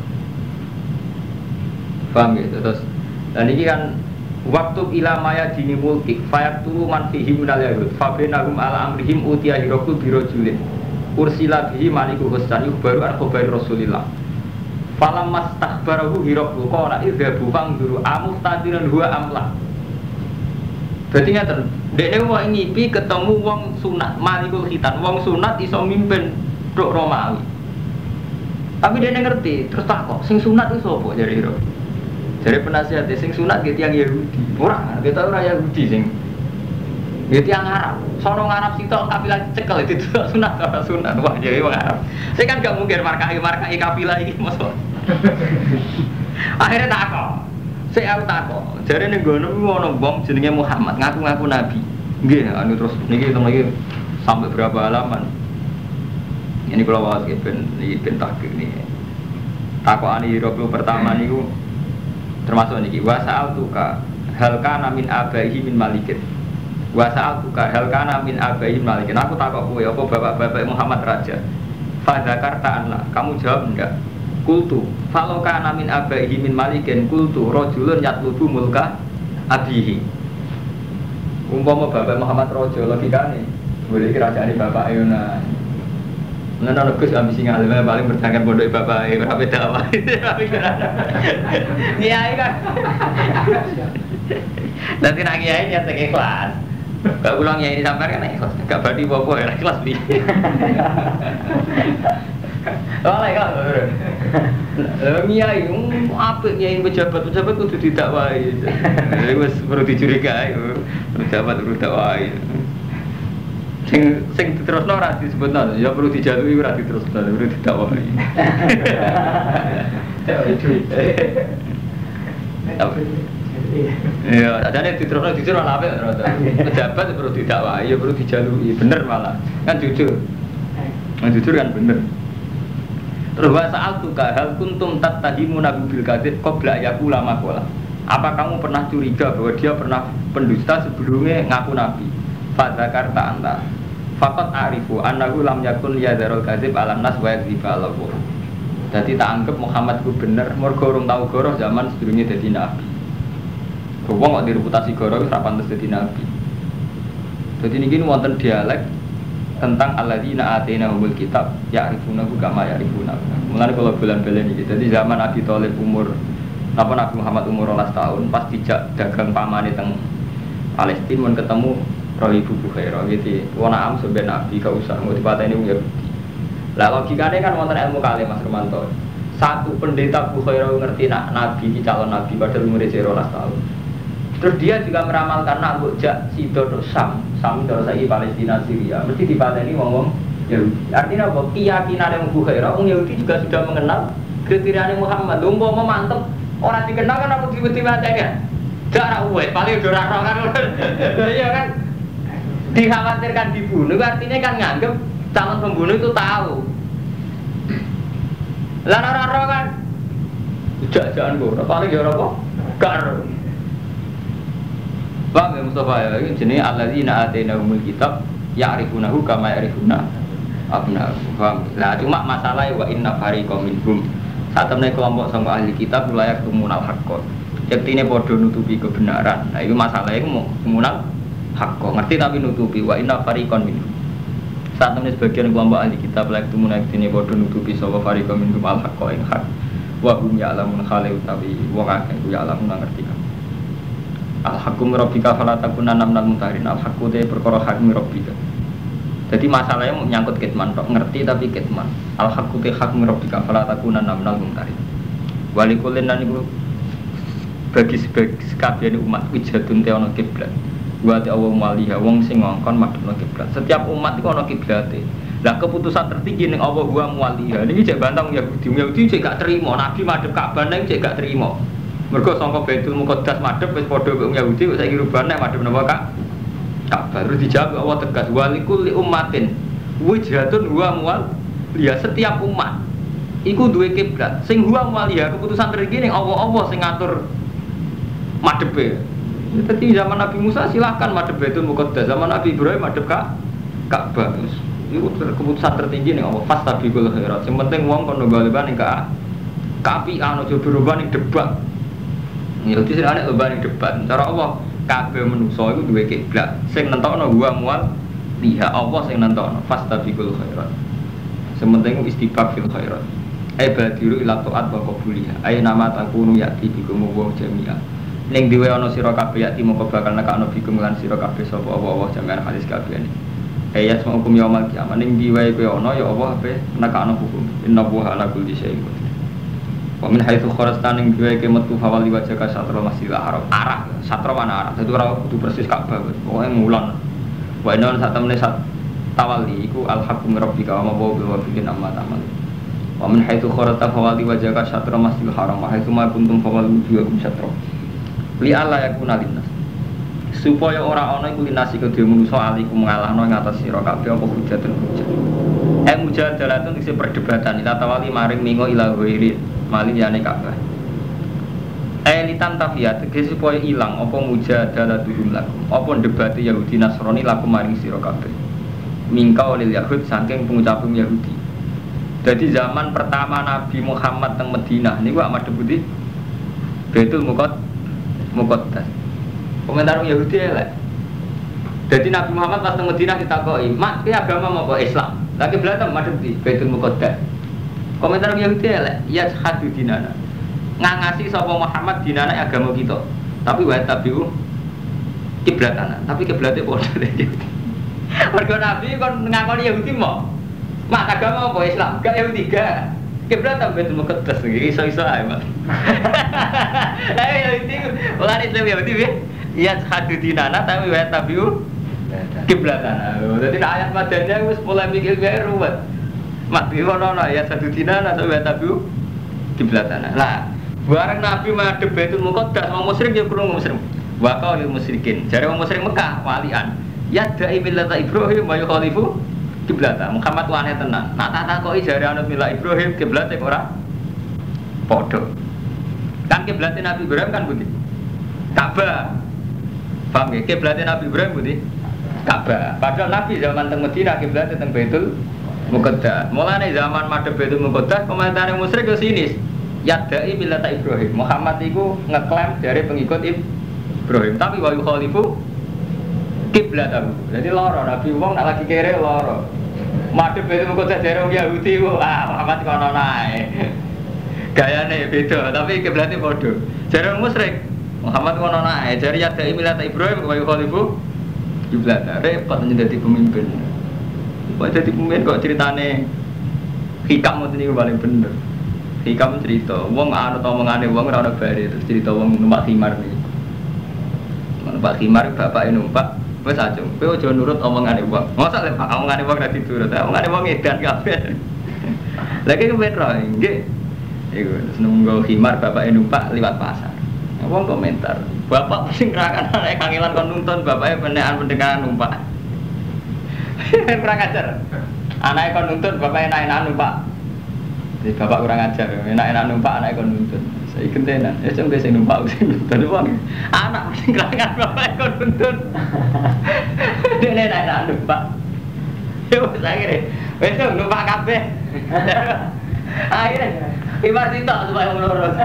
Paham gitu, terus. Dan ini kan waktu ila maya dini mulki fayak turu man fihi minal yahud. Fabrinahum ala amrihim utia hirokul biro julin. Ursila bihi maliku hustan. Baru an khobari rasulillah. Falam mas takbarahu hirokul kona idhabu fang duru amuh tadiran huwa amlah jadi ngeten, dekne mau ngipi ketemu wong sunat, malikul khitan, wong sunat iso mimpin dok Romawi. Tapi dia ngerti, terus tak kok, sing sunat itu sopo jadi hero. Jadi penasihat sing sunat gitu yang Yahudi, orang kita orang Yahudi sing. Ya tiang Arab, sono Arab sitok kafilah cekel itu tuh sunat atau sunat wah jadi wong Arab. Saya kan gak mungkin markai markai kafilah ini masuk. Akhirnya takok. Saya aku takok. Jadi nih gue nemu mau bom jenenge Muhammad ngaku-ngaku nabi. Nggih, anu terus niki hitung lagi sampai berapa halaman. Ini kalau wawas ben ini ben takik nih. Takok ani robo pertama niku termasuk niki wasal tuka hal kana min abaihi min malikin Wa sa'altuka hal kana min abaihim malikin. Aku takok kowe apa bapak-bapak Muhammad Raja. Fadzakarta anla. Kamu jawab enggak? Kultu. Falau kana min abaihi min malikin kultu rajulun yatlubu mulka abihi. Umpama bapak Muhammad Raja logikane boleh kerajaan bapak Ayuna. Nah, nah, Gus ambisi ngalim paling bertanggung pondok bapak e ora beda wae. Iya, kan. Nanti nak kiai nyata ikhlas. Gak ulang ya ini sampai kan ikhlas. Gak badi bobo ya ikhlas bi. Oh ikhlas. Lah kiai apik kiai pejabat pejabat kudu didakwai. Wis perlu dicurigai. Pejabat perlu dakwai. Sing sing diterusno ora disebutno, ya perlu dijatuhi ora diterusno, perlu didakwai. Iya, ada nih diterusno jujur malah apa Pejabat perlu didakwai, ya perlu dijalui, bener malah. Kan jujur. Nah, jujur kan bener. Terus wa saat tuh hal kuntum tattahimu nabi bil kadzib qabla yakula makola. Apa kamu pernah curiga bahwa dia pernah pendusta sebelumnya ngaku nabi? Fadzakarta anta. Fakot arifu annahu lam yakun yadarul kadzib alam nas wa yakdziba ala Jadi tak anggap Muhammad ku bener, mergo urung tau goroh zaman sebelumnya jadi nabi. Wong kok direputasi goro wis ra pantes dadi nabi. Jadi ini wonten dialek tentang alladzina atina humul kitab ya'rifuna kama ya'rifuna. Mulane kalau bulan-bulan ini jadi zaman Abi Thalib umur apa Nabi Muhammad umur 12 tahun pas dijak dagang pamane teng Palestina mun ketemu roh ibu Bukhairah gitu. Wana am sebenarnya Nabi gak usah mau dipateni wong Yahudi. Lah logikane kan wonten ilmu kali Mas Romanto. Satu pendeta Bukhairah ngerti nak Nabi calon Nabi padahal umurnya 12 tahun. Terus dia juga meramalkan nak jak si Dodo Sam, Sam itu saya Palestina Syria, mesti dipateni ngomong Yahudi. Artinya apa? Keyakinan yang Bukhairah, orang Yahudi juga sudah mengenal kriteria Muhammad. Lumba mau mantep, orang dikenal kan aku tiba-tiba kan. Jarak uwe, paling udah raro kan. Iya kan? Dikhawatirkan dibunuh, artinya kan nganggep calon pembunuh itu tahu. Lah raro kan? Jangan gue, paling ya apa? Gak Paham ya Mustafa ya? Ini jenis alladzina atainahumul kitab ya'rifunahu kama ya'rifuna abna. Paham? Nah, cuma masalahnya wa inna fariqam minhum. Saat temen kelompok sama ahli kitab layak kumunal haqqo. ini bodoh nutupi kebenaran. Nah, itu masalahnya mau kumunal haqqo. Ngerti tapi nutupi wa inna fariqam minhum. Saat temen sebagian kelompok ahli kitab layak kumunal ini bodoh nutupi sama fariqam minhum al haqqo yang hak. Wa hum ya'lamun khali utawi wong akeh ya'lamun ngerti kan. Al hakum rabbika fala takuna namnal mutarin. Al hakum te perkara hakim rabbika. Jadi masalahnya nyangkut kitman tok ngerti tapi kitman. Al hakum te hakim rabbika fala takuna namnal mutarin. Walikulin dan iku bagi sekabian umat wijatun te ono kiblat. Te Allah maliha wong sing ngongkon madhepno kiblat. Setiap umat iku ono kiblate. Lah keputusan tertinggi ning Allah wa muwaliha. Niki cek bantang Yahudi. Yahudi cek gak terima, Nabi madhep Ka'bah ning cek gak terima. Mereka sangka Baitul Muqaddas madhep wis padha karo Yahudi kok saiki rubane madhep napa Kak? Ka'bah terus dijawab Allah tegas walikul li ummatin wijhatun huwa muwal ya setiap umat iku duwe kiblat sing huwa muwal ya keputusan tertinggi Allah-Allah sing ngatur madhepe. Jadi zaman Nabi Musa silahkan madhep Baitul Muqaddas, zaman Nabi Ibrahim madhep Kak Ka'bah. Itu keputusan tertinggi nih Allah pas tapi gue khairat. Yang penting uang kono baliban nih kak kapi anu coba berubah nih debat Yahudi lomba ning debat. Cara Allah kabeh menungso iku duwe kiblat. Sing nentokno gua mual liha Allah sing nentokno fastabiqul khairat. Sementing istibab fil khairat. Ai badiru ila taat wa qabuliha. Ai nama takunu yati bikum wa jami'a. Ning diwe ana sira kabeh yati mongko bakal nekakno bikum lan sira kabeh sapa Allah jami'an hadis kabeh. Ayat hukum yaumul kiamat ning diwe kowe ana ya Allah ape nekakno hukum. Inna wa ala kulli syai'in Wamin haitsu kharajta ning dua ke metu fawal wajah ka satra masjidil haram. Arah, satra mana arah? Dadi ora kudu persis Ka'bah, pokoke mulan. Wa inna saat temene saat tawali iku al haqqu min rabbika wa ma huwa bil wafiqin amma ta'mal. Wa min haitsu kharata fawali wajhaka syatra masjidil haram wa haitsu ma kuntum fawali wujuhakum syatra. Li alla yakuna linnas. Supaya ora ana iku linasi kedhe manusa aliku mengalahno ing atas sira kabeh apa hujatun hujat. Eh mujadalatun isi perdebatan ila tawali maring mingo ila ghairi malin yane kabeh. Eh litan tafiyat tegese supaya ilang apa mujadalatuhum lakum. Apa debate Yahudi Nasrani lakum maring sira kabeh. Mingka olil Yahud saking pengucapin Yahudi. Jadi zaman pertama Nabi Muhammad teng Madinah niku Ahmad Debuti Betul Mukot Mukottas. Komentar Yahudi elek. Jadi Nabi Muhammad pas teng Madinah ditakoi, "Mak, agama apa Islam?" Lagi belajar madhep di Baitul Muqaddas. Komentar Yahudi elek, "Ya hadu dinana." Ngangasi sapa Muhammad dinana agama kita. Tapi wa tabiu kiblatana, tapi kiblatnya padha Yahudi. Mergo Nabi kon ngakoni Yahudi mau. Mak agama apa Islam? Gak Yahudi gak. Kiblat tak betul mukadas iki iso-iso ae, Mas. Ayo Yahudi, ora Islam Yahudi ya. Ya hadu dinana tapi wa tabiu kiblatana. Jadi ayat madannya wis mulai mikir gawe ruwet. Mak iki ono ana ayat satu dinana tapi wa tabiu kiblatana. Lah, bareng Nabi madhep Baitul Muqaddas, wong musyrik ya kurung musyrik. Wa qaulil musyrikin. Jare wong musyrik Mekah walian. Ya da'i millata Ibrahim wa yukhalifu kiblata. Muhammad wane tenan. Nak tak takoki jare anut mila Ibrahim kiblate kok ora padha. Kan kiblate Nabi Ibrahim kan budi. Ka'bah. Paham ya? Kiblate Nabi Ibrahim budi. Ka'bah. Padahal Nabi zaman teng Madinah kiblate teng Baitul Muqaddas. Mulane zaman madhep Baitul Muqaddas komentare musyrik yo sinis. Yadai millata Ibrahim. Muhammad iku ngeklaim dari pengikut Ibrahim, tapi wa yukhalifu kiblat aku. Jadi loro Nabi wong nak lagi kere loro. Madhep itu kok dari wong Yahudi ah Muhammad kono nae. Gayane beda, tapi kiblatnya bodoh. Jare musyrik Muhammad kono nae, jare ya dai milata Ibrahim wa yukhalifu kiblat. Repot jadi pemimpin. Kok jadi pemimpin kok ceritane hikam ngoten niku paling bener. Hikam cerita, wong anut omongane wong ora ono bare terus cerita wong numpak khimar nih. Numpak khimar bapak numpak Wes aja, kowe aja nurut omongane wong. Masa lek omongane wong ora diturut, omongane wong edan kabeh. Lagi ku ben roh, nggih. Iku nggo khimar bapak numpak liwat pasar. Wong komentar, bapak sing ngerakan anak kangelan kon nuntun bapaknya penekan pendengaran numpak. kurang ajar. Anaknya kon nuntun, bapaknya enak-enak numpak. Jadi bapak kurang ajar, enak-enak numpak anaknya kon nuntun. Saya kentenan, ya cuma saya numpak sing nuntun uang. Anak sing kerangan bapak kon nuntun. Dia enak-enak numpak. Ya wis akhirnya, wis numpak kabeh. Akhirnya, Ibar cinta supaya menurut.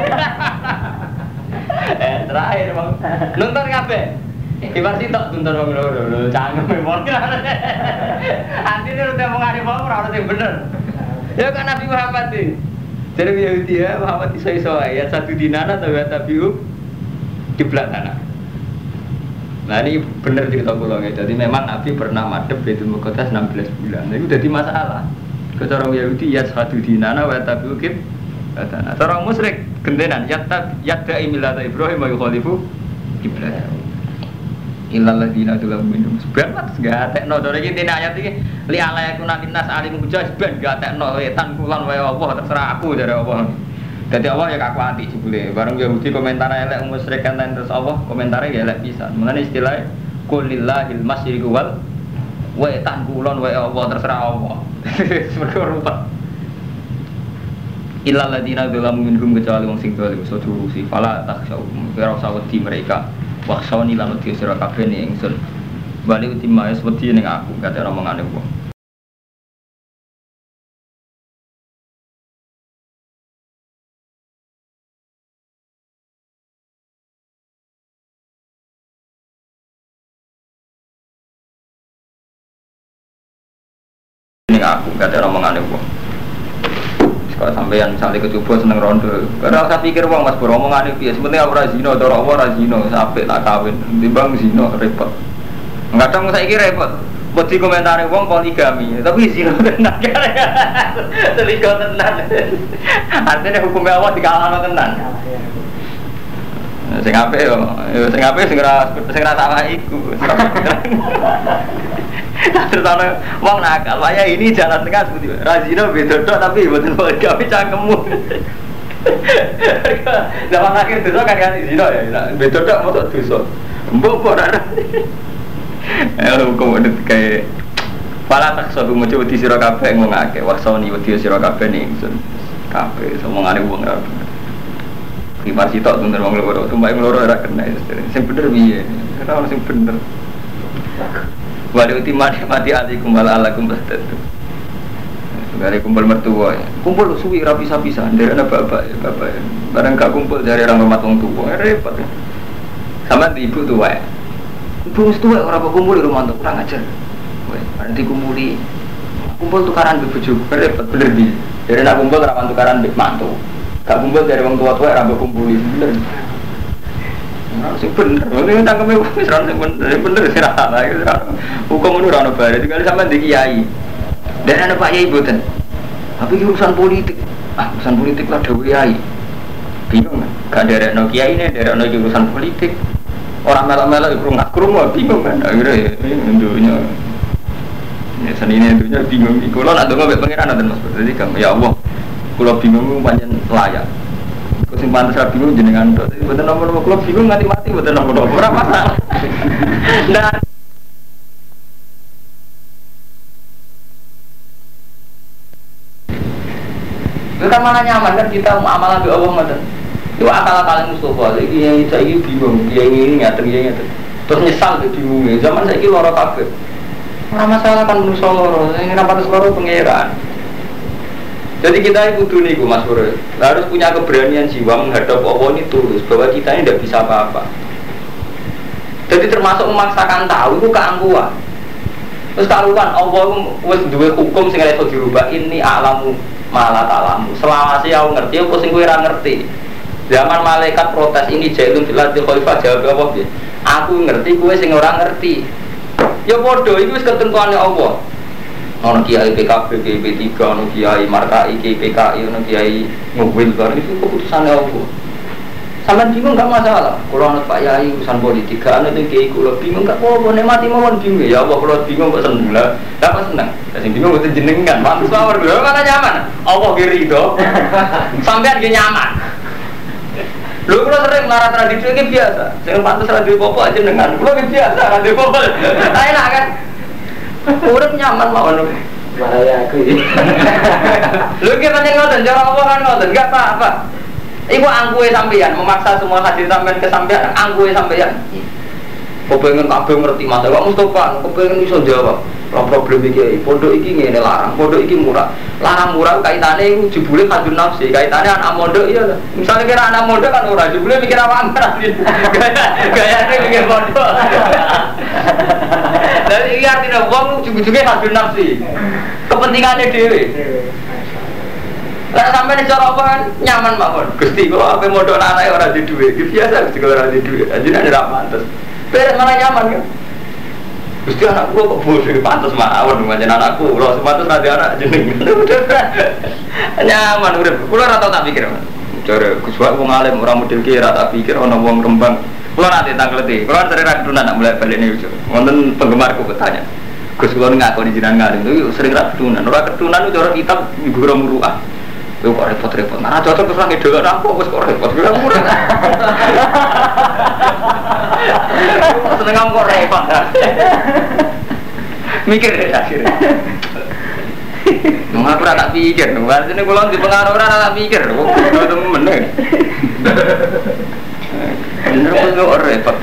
eh terakhir bang, nonton kabeh. Ibar cinta nonton bang menurut, canggung memang. Artinya udah mau ngari bang, orang yang bener. Ya kan Nabi Muhammad sih. Jadi Yahudi ya Muhammad iso iso ya satu dinana atau ya tabiu kiblat anak. Nah ini bener cerita pulau ya. Jadi memang Nabi pernah madep Baitul Muqaddas 16 bulan. Nah, itu jadi masalah. Ke orang Yahudi ya satu dinana wa tabiu kiblat anak. Orang musyrik gentenan ya tab ya da'i millata Ibrahim wa yukhalifu kiblat. Illal ladina dalam minum. Sebenarnya mas gak tekno dari ini ayat ini li ala yakun nas alim hujah ben gak tekno wetan kulon wae Allah terserah aku dari Allah. Jadi Allah ya kaku hati jebule. Bareng Yahudi komentar elek musyrik kan terus Allah? Komentarnya ya elek bisa mengenai istilah kulillahil masyriqu wal wetan kulon wae Allah terserah Allah. Seperti rupa. Ilal ladina dalam minhum kecuali wong sing dolim so si. Fala takhsyau kira usah mereka waksoni lan wedi sira kabeh ning ingsun. Bali utima wis wedi ning aku kate omongane wong. Ning aku kate omongane wong sampeyan misalnya kecoba seneng rondo, karena saya pikir uang mas bro itu ya sebenarnya aku razino, cara aku razino, sampai tak kawin, timbang zino repot. Kadang saya kira repot, buat di komentar uang poligami, tapi zino tenan kan, selingkuh tenan. Artinya hukumnya Allah dikalah tenan. Sing ape yo, sing ape sing ora sing ora salah iku. Terus ana wong nakal, waya ini jalan tengah seperti Razino beda tok tapi mboten boleh gawe cangkemmu. Zaman akhir dosa kan kan zina ya, beda tok motor dosa. Mbok kok ora. Eh hukum udah kayak Pala tak suatu mau coba di siro kafe ngomong wah soni wedi siro kafe nih ingsun kafe ngomongane wong ora Kimar sitok tuh wong loro, tumbak wong loro ora kena. Sing bener piye? Ora ono sing bener. Wali mati ali kumbal ala kumbal tentu. Dari kumpul mertua ya. Kumpul suwi rapi bisa dari anak bapak ya bapak ya. Barang gak kumpul dari orang rumah tua tua ya repot ya. Sama di ibu tua ya. Ibu tua orang kumpul di rumah tua kurang ajar. Nanti kumpuli kumpul tukaran bebujuk repot bener di. Dari anak kumpul rawan tukaran bik mantu. Gak kumpul dari orang tua tua rambut kumpuli bener. Sing bener, ini tangkeme wis ra sing bener, bener sing ra ana. Hukum itu ora ono bare, tinggal sampean di kiai. Dan ada Pak Yai boten. Tapi urusan politik. Ah, urusan politik lah dewi Yai. Bingung kan? Gak ada no kiai ini, ada no urusan politik. Orang melak-melak itu nggak kerumuh, bingung kan? Akhirnya ini dunia. Ya seni ini dunia bingung. Kalau nak dengar pengiran ada mas. Jadi ya Allah, kalau bingung panjang layak. Sing pantas ra bingung jenengan tok. Betul nomor-nomor kalau bingung nganti mati betul nomor-nomor ora masalah. Nah, Itu kan mana nyaman kan kita amalan di Allah ngoten. Itu akal akal Mustafa. Iki yang ini bingung, yang ini ngatur, yang ngatur. Terus nyesal tuh bingungnya. Zaman saya ini loro kafe. Orang masalah kan manusia loro. Ini rapat loro pangeran. Jadi kita itu nih Mas Bro. Harus punya keberanian jiwa menghadap Allah ini tulus bahwa kita ini tidak bisa apa-apa. Jadi termasuk memaksakan tahu itu keangkuhan. Terus karuan Allah wis duwe hukum sing iso dirubah ini alamu malah talamu. Selama sih aku ngerti apa sing kowe ngerti. Zaman malaikat protes ini jailun fil ardi khalifah jawab apa piye? Aku ngerti kowe sing ora ngerti. Ya iku wis ketentuane Allah. Ono kiai PKB, PP3, ono kiai Markai, PKI, ono kiai Mobil, itu keputusannya Allah. Sampai bingung nggak masalah. Kalau anak Pak Yai urusan politik, anak itu kiai kalau bingung nggak apa-apa. Nih mati mawon bingung ya Allah kalau bingung kok seneng lah. Dapat seneng. Tapi bingung itu jenengan. Mantus mawon dulu mana nyaman. Allah kiri itu. Sampai dia nyaman. Lu kalau sering marah tradisi ini biasa. Saya pantas radio popo aja dengan. Lu biasa radio popo. Enak kan? Urip nyaman mawon. Bahaya aku ini. Lu kira ngoten, cara Allah kan ngoten, enggak apa-apa. Iku angkuhe sampeyan memaksa semua hadir sampean ke sampean angkuhe sampeyan. Kau pengen kabeh ngerti masa Pak Mustafa, kau pengen iso jawab. Lah problem iki pondok iki ngene larang, pondok iki murah. Larang murah kaitane iku jebule kadun nafsi, kaitane anak mondok iya. Misalnya kira anak mondok kan ora jebule mikir apa amar. Gayane mikir pondok. Jadi iya artinya wong ujung-ujungnya kadun nafsi. Kepentingannya dhewe. Lah sampai nih cara apa kan nyaman mawon. Gusti kok apa modal anak orang di duit. Biasa Gusti kalau orang di duit. Nih tidak pantas. Beres mana nyaman kan? Gusti anak gua kok bodoh pantas mawon macam anakku. Kalau sepantas nanti anak jeneng. Nyaman udah. Kulo rata tak pikir. Cara Gus Wak wong alim orang model kira tak pikir orang wong rembang. Kulo nanti tanggal leti. Kulo dari rakyat nak mulai balik nih. Wonten penggemarku bertanya. Gus kulo ngaku di jinan ngalim itu sering rakyat Orang ketunan itu orang kitab guru muruah. Itu kok repot-repot. Nah, cocok terus lagi dulu aku bos kok repot. Gue murah. Seneng kamu kok repot. Mikir deh akhirnya. Nung aku rata pikir, kan sini kulon di pengaruh rata pikir, kok itu temen nih. Bener kok repot.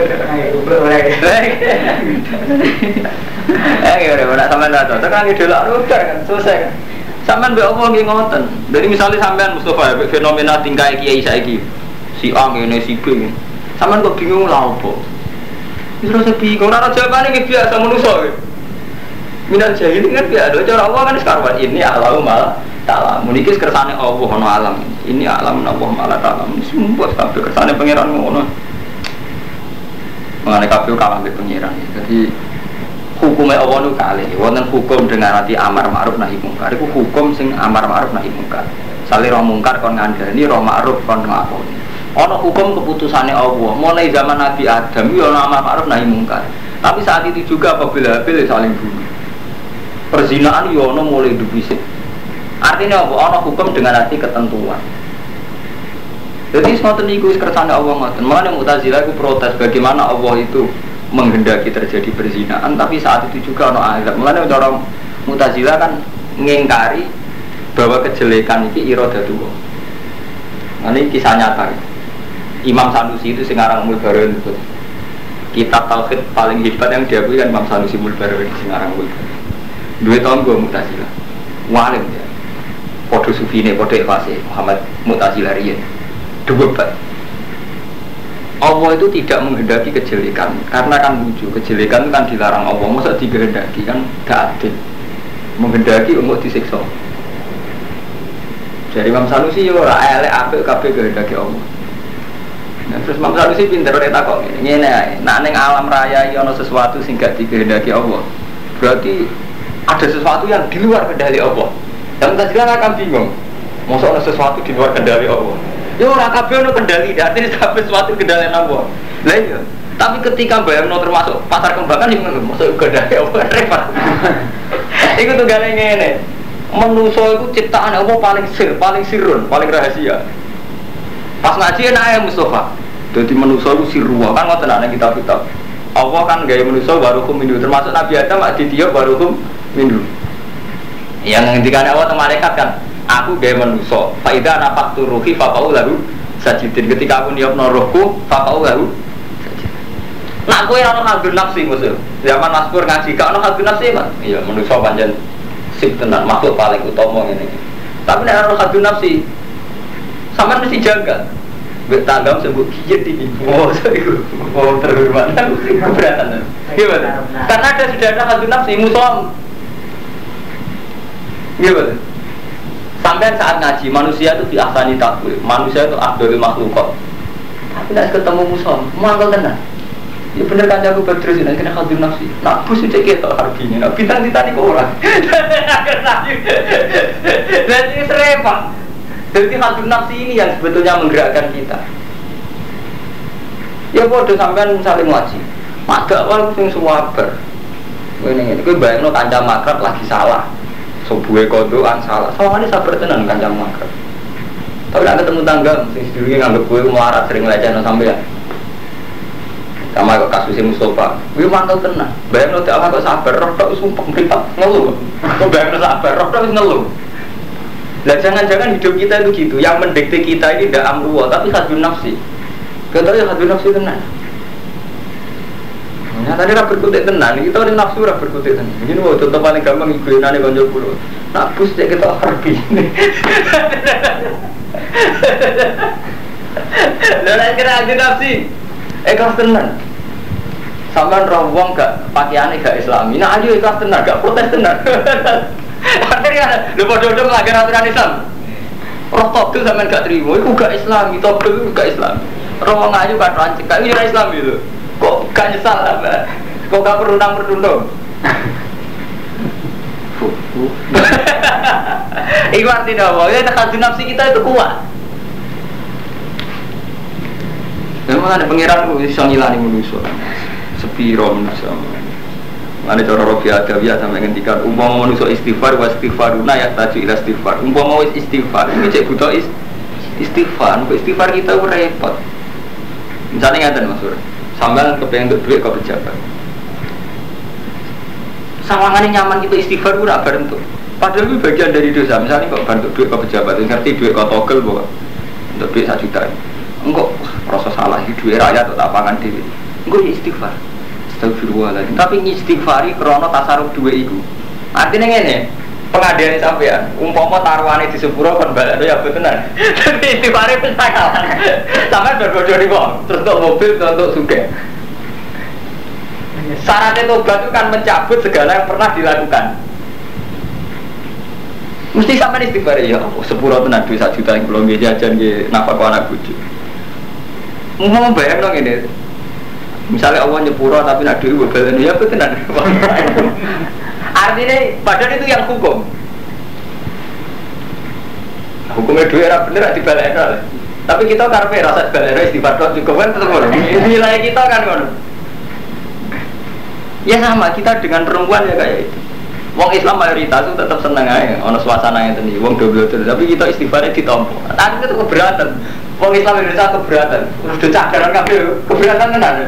Eh, ya udah, udah sampai lah, cocok kan dulu, udah kan, selesai kan. Sampean mbek apa nggih ngoten. Jadi misalnya sampean Mustafa ya fenomena tingkah kiai saiki. Si A ngene si B. Sampean kok bingung lah apa? Wis rasa bingung ora jawabane nggih biasa manusa. Minal jahil kan biasa cara Allah kan sekarang ini Allah malah ta'ala. Muniki kersane Allah ono alam. Ini alam Allah malah ta'ala. Semua kabeh kersane pangeran ngono. Mengenai kabeh kalah mbek pangeran. Jadi hukumnya Allah itu kali wonten hukum dengan hati amar ma'ruf nahi mungkar itu hukum sing amar ma'ruf nahi mungkar sali roh mungkar kon ngandani roh ma'ruf kon nglakoni ana hukum keputusannya Allah mulai zaman Nabi Adam itu ana amar ma'ruf nahi mungkar tapi saat itu juga apabila Habil saling bunuh Perzinaan yo ono mulai dibisik. Artinya apa? Ono hukum dengan arti ketentuan. Jadi semua niku kersane Allah ngoten. Mulane Mu'tazilah iku protes bagaimana Allah itu menghendaki terjadi perzinaan tapi saat itu juga ono azab. Mulane cara Mu'tazilah kan ngingkari bahwa kejelekan ini iradatullah. Nah, ini kisah nyata. Imam Sanusi itu sekarang Mulbarin itu kitab tauhid paling hebat yang diakui kan Imam Sanusi Mulbarin sekarang Mulbarin. Dua tahun gue Mu'tazilah. Walim ya. Podo Sufine, podo Ikhlasnya Muhammad Mu'tazilah Rian dua Allah itu tidak menghendaki kejelekan karena kan lucu kejelekan kan dilarang Allah masa digendaki kan gak adil menghendaki untuk disiksa jadi Imam Sanusi ya ora elek apik kabeh kehendaki Allah Nah, terus Imam Sanusi pinter ora takok ngene ae. Nak ning alam raya ana sesuatu sing gak dikehendaki Allah. Berarti ada sesuatu yang di luar kendali Allah. Dan tadi akan bingung. Masa ada sesuatu di luar kendali Allah. Ya ora kabeh ono kendali, artinya kabeh sesuatu kendali Allah. Lah iya. Tapi ketika bayangno termasuk pasar kembangan yang masuk kendali Allah repot. Iku tuh gale ngene. Menuso itu ciptaan Allah paling sir, paling sirun, paling rahasia. Pas ngaji enak ya Mustafa. Jadi menuso itu sirwa kan ngoten ana kitab-kitab. Allah kan gaya menuso baru kum minum termasuk Nabi Adam aditya baru kum minum. Yang ngendikan Allah ke malaikat kan, aku gaya menuso faidah napak turuhi fakau lalu sajidin ketika aku niat rohku fakau lalu Nah, aku yang orang hadun nafsi musuh. Zaman Mas Pur ngaji, gak orang hadun nafsi kan? Iya, manusia panjang sip tenan, makhluk paling utama ini. Tapi nek orang hadun nafsi, sama mesti jaga. Bek tanggam sebut kiye tinggi. Oh, itu, oh terhormat. Keberatan. Gimana? Karena ada sudah ada hadun nafsi musuh. Gimana? Sampai saat ngaji, manusia itu diahsani takwil Manusia itu abdul makhluk Tapi tidak ketemu musuh, mangkal tenang Ya bener kan aku berterus ini kena hadir nafsi. Nak bus itu kita hargi ini. Nak bintang di tadi orang. Jadi serempet. Jadi hadir nafsi ini yang sebetulnya menggerakkan kita. Ya bodoh sampean misalnya ngaji. Maka awal sing suwaber. Ini ini, gue bayangin kanca makrab lagi salah subuhe kodoan salah. Sama ini sabar tenan kanjang makrab tapi nak ketemu tangga sing sedurunge nganggep gue melarat sering lecehno sampean sama kok kasusnya Mustafa. Gue mantel tenang bayang lo tak kok sabar roh tak sumpah kita ngeluh kok bayang lo sabar roh tak ngeluh jangan-jangan hidup kita itu gitu. Yang mendikte kita ini tidak amruwa tapi hadun nafsi. Kita ya hadun nafsi tenang Ya tadi ra berkutik tenan, kita ini nafsu ra berkutik tenan. Ini mau contoh paling gampang ibu nane konco kulo. Nak bus cek kita harbi. Lalu kira aja nafsi. Eh kelas tenan. Sampai rombong gak pakaiannya gak islami. Nah ayo kelas tenan, gak protes tenan. Akhirnya lu bodoh-bodoh melanggar aturan Islam. Roh togel sampean gak terima, itu gak islami, togel gak islami. Roh ngayu gak rancik, gak ini Islam kok gak nyesal apa? Kok gak perundang perundang? Iku artinya apa? Ya tekan nafsi kita itu kuat. Memang ada pangeran ku iso ngilani manusia. Sepiro manusia. Ada cara rofi adawiyah sampai ngendikan umpama manusia istighfar wa istighfaruna ya taju ila istighfar. Umpama wis istighfar, ini cek butuh istighfar. Istighfar kita repot. Misalnya ngatain Mas Sambil kepengen untuk duit kau pejabat. Sawangannya nyaman kita istighfar itu tidak tuh. Padahal itu bagian dari dosa. Misalnya kok bantu duit kau pejabat, ngerti duit kau togel bahwa untuk duit satu juta. Enggak, rasa salah di duit rakyat atau pangan dewi. Enggak ya istighfar. Astagfirullahaladzim. Tapi istighfari krono tasaruf duit itu. Artinya ini, pengadilan sampean umpama taruhane di sepuro kon balik ya betenan tapi istighfare pesakalan sampai berbodoh di wong terus untuk mobil untuk suge. Syaratnya tobat itu kan mencabut segala yang pernah dilakukan. Mesti sama istighfar ya oh, sepuro tenan duit satu juta yang belum jajan di nafkah anak bujuk. Mau bayang dong ini. Misalnya Allah nyepuro tapi nak duit bebel ya betenan Artinya badan itu yang hukum. Hukumnya dua era bener dibalik Tapi kita karpe rasa dibalik istighfar juga kan tetap Nilai kita kan kan. Ya sama kita dengan perempuan ya kayak itu. Wong Islam mayoritas itu tetap seneng aja, ono suasana yang tadi, wong double double. Tapi kita istighfarnya ditompo. Tadi itu keberatan. Wong Islam Indonesia keberatan. Udah cakaran kabeh keberatan kan ada.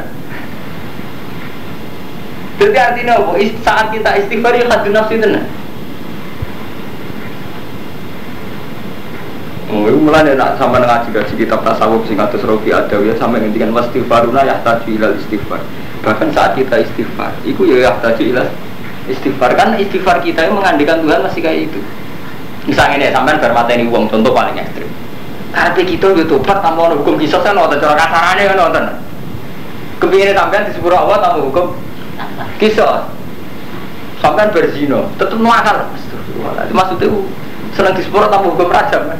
Jadi artinya apa? Saat kita istighfar ya hadu nafsi tenan. Oh, itu mulai nak sama ngaji ngaji kitab tasawuf sing atus rofi ada ya sama ngendikan wastighfaruna yahtaju ilal istighfar. Bahkan saat kita istighfar, itu ya yahtaju ilal istighfar kan istighfar kita yang mengandikan Tuhan masih kayak itu. Misalnya nih sampean bar mateni wong contoh paling ekstrim. Karena kita yo tobat tanpa hukum kisah kan nonton cara kasarane kan nonton. Kepingin sampean di sepuro Allah tanpa hukum kisah. Sampean berzino, tetep nuakal. Maksudnya uh, seneng di sepuro tanpa hukum rajam kan.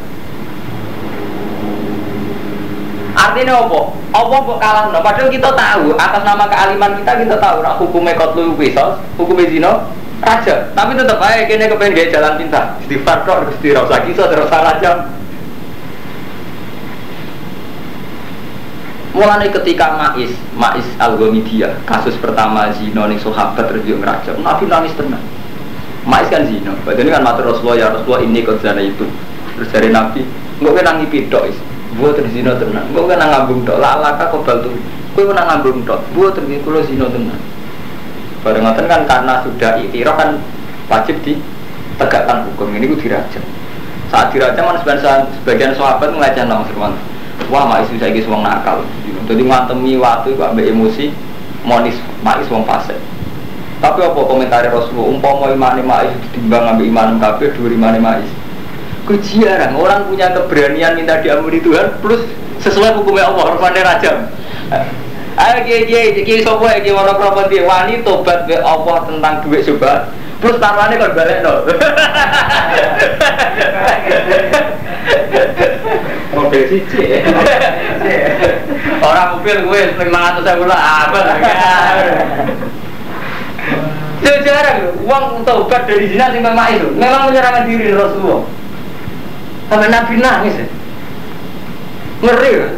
Artinya apa? Apa kok kalah no? Padahal kita tahu atas nama kealiman kita kita tahu nak hukumnya kotlu kisos, hukumnya zino raja. Tapi tetap aja kini kepengen gaya jalan pintar. Istighfar kok harus dirasa kisah terus raja. Mulai ketika Mais, Mais al kasus pertama zino nih sahabat terus ngerajam, Nabi nangis tenang. Mais kan zino, berarti kan matur Rasulullah ya Rasulullah ini kok zina itu. Terus dari Nabi, nggak kena ngipi dok, buat terus zino tenang. Nggak kena ngambung dok, lalaka kok baltu. Kue kena ngambung dok, buat terus kulo zino tenang. Bareng kan karena sudah itiraf kan wajib ditegakkan hukum ini gue dirajam. Saat dirajam kan sebagian sebagian sahabat ngelajar nama firman. Wah, mak isu saya wong nakal. Jadi ngantemi waktu itu ambek emosi monis mak isu wong fase. Tapi apa komentar Rasulullah? Umpama iman mak isu ditimbang ambek iman kabeh dua iman mak isu. Kau jarang orang punya keberanian minta diampuni Tuhan plus sesuai hukumnya Allah rupanya rajam. Ayo kiai kiai kiai sopo ya kiai mana properti wani tobat be Allah tentang duit coba plus taruhannya kan balik no. Mobil ya. Orang mobil gue lima ratus ribu lah apa Itu jarang uang taubat dari zina sing memang itu memang menyerahkan diri Rasulullah. Sampai Nabi nangis ya. Ngeri ya.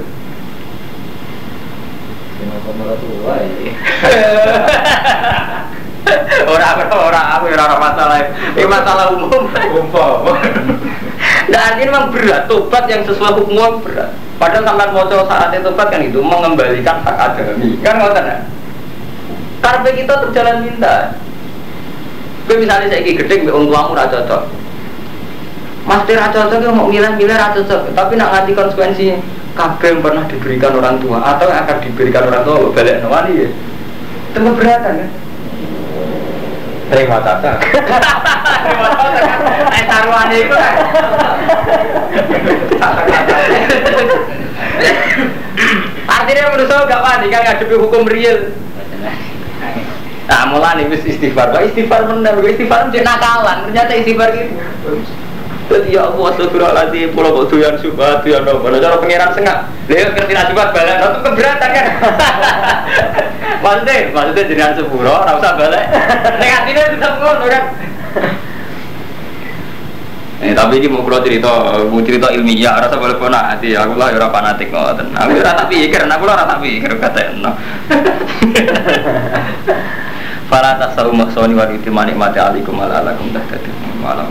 Orang apa orang apa orang masalah ini masalah umum. Umpam. Nah artinya memang berat tobat yang sesuai hukum berat. Padahal sampai mau saatnya tobat kan itu mengembalikan hak adami kan nggak tahu. Karena kita terjalan minta. Gue misalnya saya gede, mbak orang tuamu raja cocok. Mas Tira cocok mau milih-milih raja cocok, tapi nak nganti konsekuensi kabel yang pernah diberikan orang tua atau yang akan diberikan orang tua balik nawani ya. Itu keberatan kan? Terima tata. Eh taruhannya itu kan. Artinya saya gak panik kan ngadepi hukum real. Nah, mulai wis istighfar. Kok istighfar bener? Istighfar menjadi nakalan. Ternyata istighfar gitu. Jadi ya Allah, astagfirullahaladzim, pulau kok doyan subhat, doyan apa? Nah, cara pengiran sengak, dia nak subhat balik, itu keberatan kan? maksudnya, maksudnya jenengan sepuro, ora usah balik. Negatifnya tetap ngono kan? Eh, tapi ini mau kalau cerita, mau cerita ilmiah, rasa boleh pernah hati. Aku lah orang fanatik ngoten. Aku ora tak pikir, aku ora tak pikir kata no. Fala tasawu maksoni wa ritimani mati alikum ala alakum tahtadu malam.